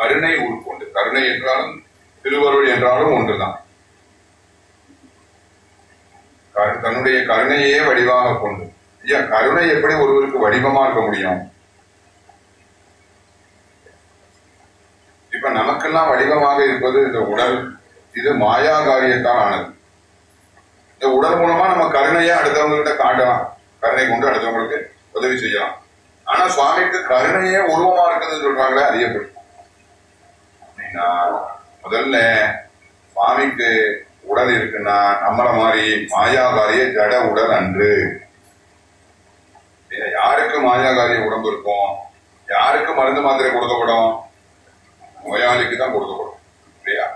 கருணை உருக்கொண்டு கருணை என்றாலும் திருவருள் என்றாலும் ஒன்றுதான். தன்னுடைய கருணையே வடிவாக கொண்டு. ஐயா கருணை எப்படி ஒருவருக்கு வடிவமா இருக்க முடியும்? இப்ப நமக்கெல்லாம் வடிவமாக இருப்பது இந்த உடல் இது மாயா காரியத்தால் ஆனது. இந்த உடல் மூலமா நம்ம கருணையை அடுத்தவங்ககிட்ட காட்டலாம். கருணை கொண்டு அடுத்தவங்களுக்கு உதவி செய்யலாம். ஆனா சுவாமிக்கு கருணையே உருவமா இருக்குதுன்னு சொல்றாங்களே அது எப்படி? நான் முதல்ல சுவாமிக்கு உடல் இருக்குன்னா நம்மள மாதிரி மாயாகாரிய ஜட உடல் அன்று. யாருக்கு மாயாகாரிய உடம்பு இருக்கும்? யாருக்கு மருந்து மாத்திரை கொடுக்கப்படும்? நோயாளிக்கு தான் கொடுக்கப்படும். இல்லையா?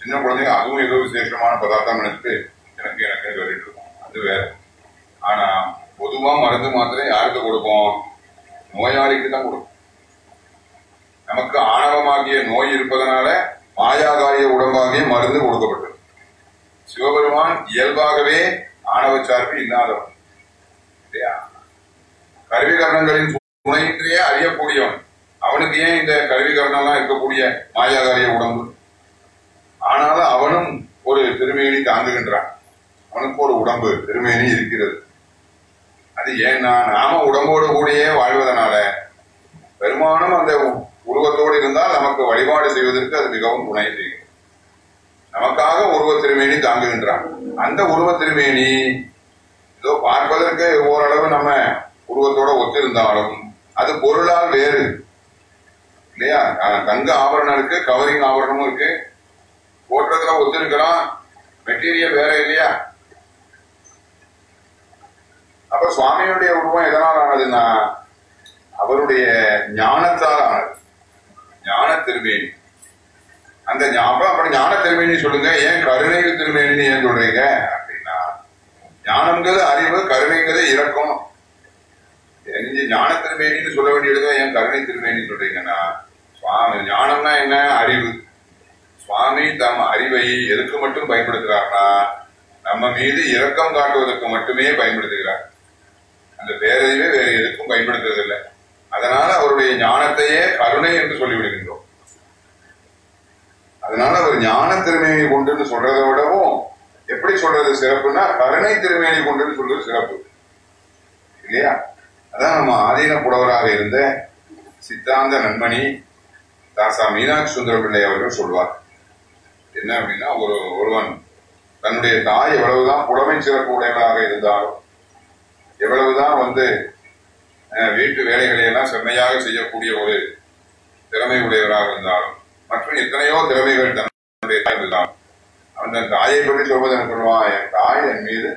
சின்ன குழந்தைங்க அதுவும் ஏதோ விசேஷமான பதார்த்தம் நினைச்சிட்டு எனக்கு எனக்கு சொல்லிட்டு இருக்கும். அது வேற. ஆனா பொதுவா மருந்து மாத்திரை யாருக்கு கொடுப்போம்? நோயாளிக்கு தான் கொடுப்போம். நமக்கு ஆணவமாகிய நோய் இருப்பதனால மாயாகாரிய உடம்பாகிய மருந்து கொடுக்கப்பட்டது. சிவபெருமான் இயல்பாகவே ஆணவ சார்பு இல்லாதவன். இல்லையா? கருவிகரணங்களின் துணையின்றே அறியக்கூடியவன். அவனுக்கு ஏன் இந்த கருவிகரணம்லாம் இருக்கக்கூடிய மாயாகாரிய உடம்பு? ஆனாலும் அவனும் ஒரு திருமேனி தாங்குகின்றான். அவனுக்கு ஒரு உடம்பு திருமேனி இருக்கிறது. அது ஏன்னா நாம உடம்போடு கூடியே வாழ்வதனால பெருமானும் அந்த உருவத்தோடு இருந்தால் நமக்கு வழிபாடு செய்வதற்கு அது மிகவும் துணை செய்யும். நமக்காக உருவ திருமேனி தாங்குகின்றான். அந்த உருவ திருமேனி ஏதோ பார்ப்பதற்கு ஓரளவு நம்ம உருவத்தோட ஒத்திருந்தாலும் அது பொருளால் வேறு. இல்லையா? தங்க ஆபரணம் இருக்கு கவரிங் ஆபரணமும் இருக்கு. போற்றத்துல ஒத்திருக்கலாம். மெட்டீரியல் வேற இல்லையா? அப்ப சுவாமியுடைய உருவம் எதனால் ஆனதுன்னா அவருடைய ஞானத்தால் ஆனது. ஞான திருமேனி அந்த ஞாபகம் அப்புறம் ஞான திருமேனி சொல்லுங்க. ஏன் கருணை திருமேனி ஏன் சொல்றீங்க? அப்படின்னா ஞானம்ங்கிறது அறிவு கருணைங்கிறது இறக்கம். தெரிஞ்சு ஞான திருமேனின்னு சொல்ல வேண்டியதுதான் ஏன் கருணை திருமேனி சொல்றீங்கன்னா சுவாமி ஞானம்னா என்ன? அறிவு. சுவாமி தம் அறிவை எதுக்கு மட்டும் பயன்படுத்துகிறார்னா நம்ம மீது இரக்கம் காட்டுவதற்கு மட்டுமே பயன்படுத்துகிறார். அந்த பேரறிவே வேற எதுக்கும் பயன்படுத்துறதில்லை. அதனால அவருடைய ஞானத்தையே கருணை என்று சொல்லிவிடுகின்றோம். அதனால அவர் ஞான திருமேனி கொண்டுன்னு சொல்றதை விடவும் எப்படி சொல்றது சிறப்புன்னா கருணை திருமேனி கொண்டுன்னு சொல்றது சிறப்பு. இல்லையா? அதான் நம்ம ஆதீன புலவராக இருந்த சித்தாந்த நன்மணி தாசா மீனாட்சி சுந்தர பிள்ளை அவர்கள் சொல்வார். என்ன அப்படின்னா ஒரு ஒருவன் தன்னுடைய தாய் எவ்வளவுதான் புலமை சிறப்பு உடையவளாக இருந்தாலும் எவ்வளவுதான் வந்து வீட்டு வேலைகளை எல்லாம் செம்மையாக செய்யக்கூடிய ஒரு திறமை உடையவராக இருந்தாலும் மற்றும் எத்தனையோ திறமைகள் தன்னுடைய தாய் இருந்தாலும் அவன் தன் தாயை பற்றி சொல்வது என்ன என் தாய் என் மீது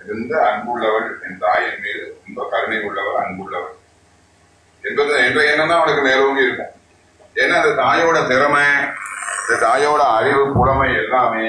இருந்த அன்புள்ளவள் என் தாய் என் மீது ரொம்ப கருணை உள்ளவர் அன்புள்ளவர் என்பது என்ற எண்ணம் தான் அவனுக்கு மேலோங்கி இருக்கும். ஏன்னா அந்த தாயோட திறமை இந்த தாயோட அறிவு புலமை எல்லாமே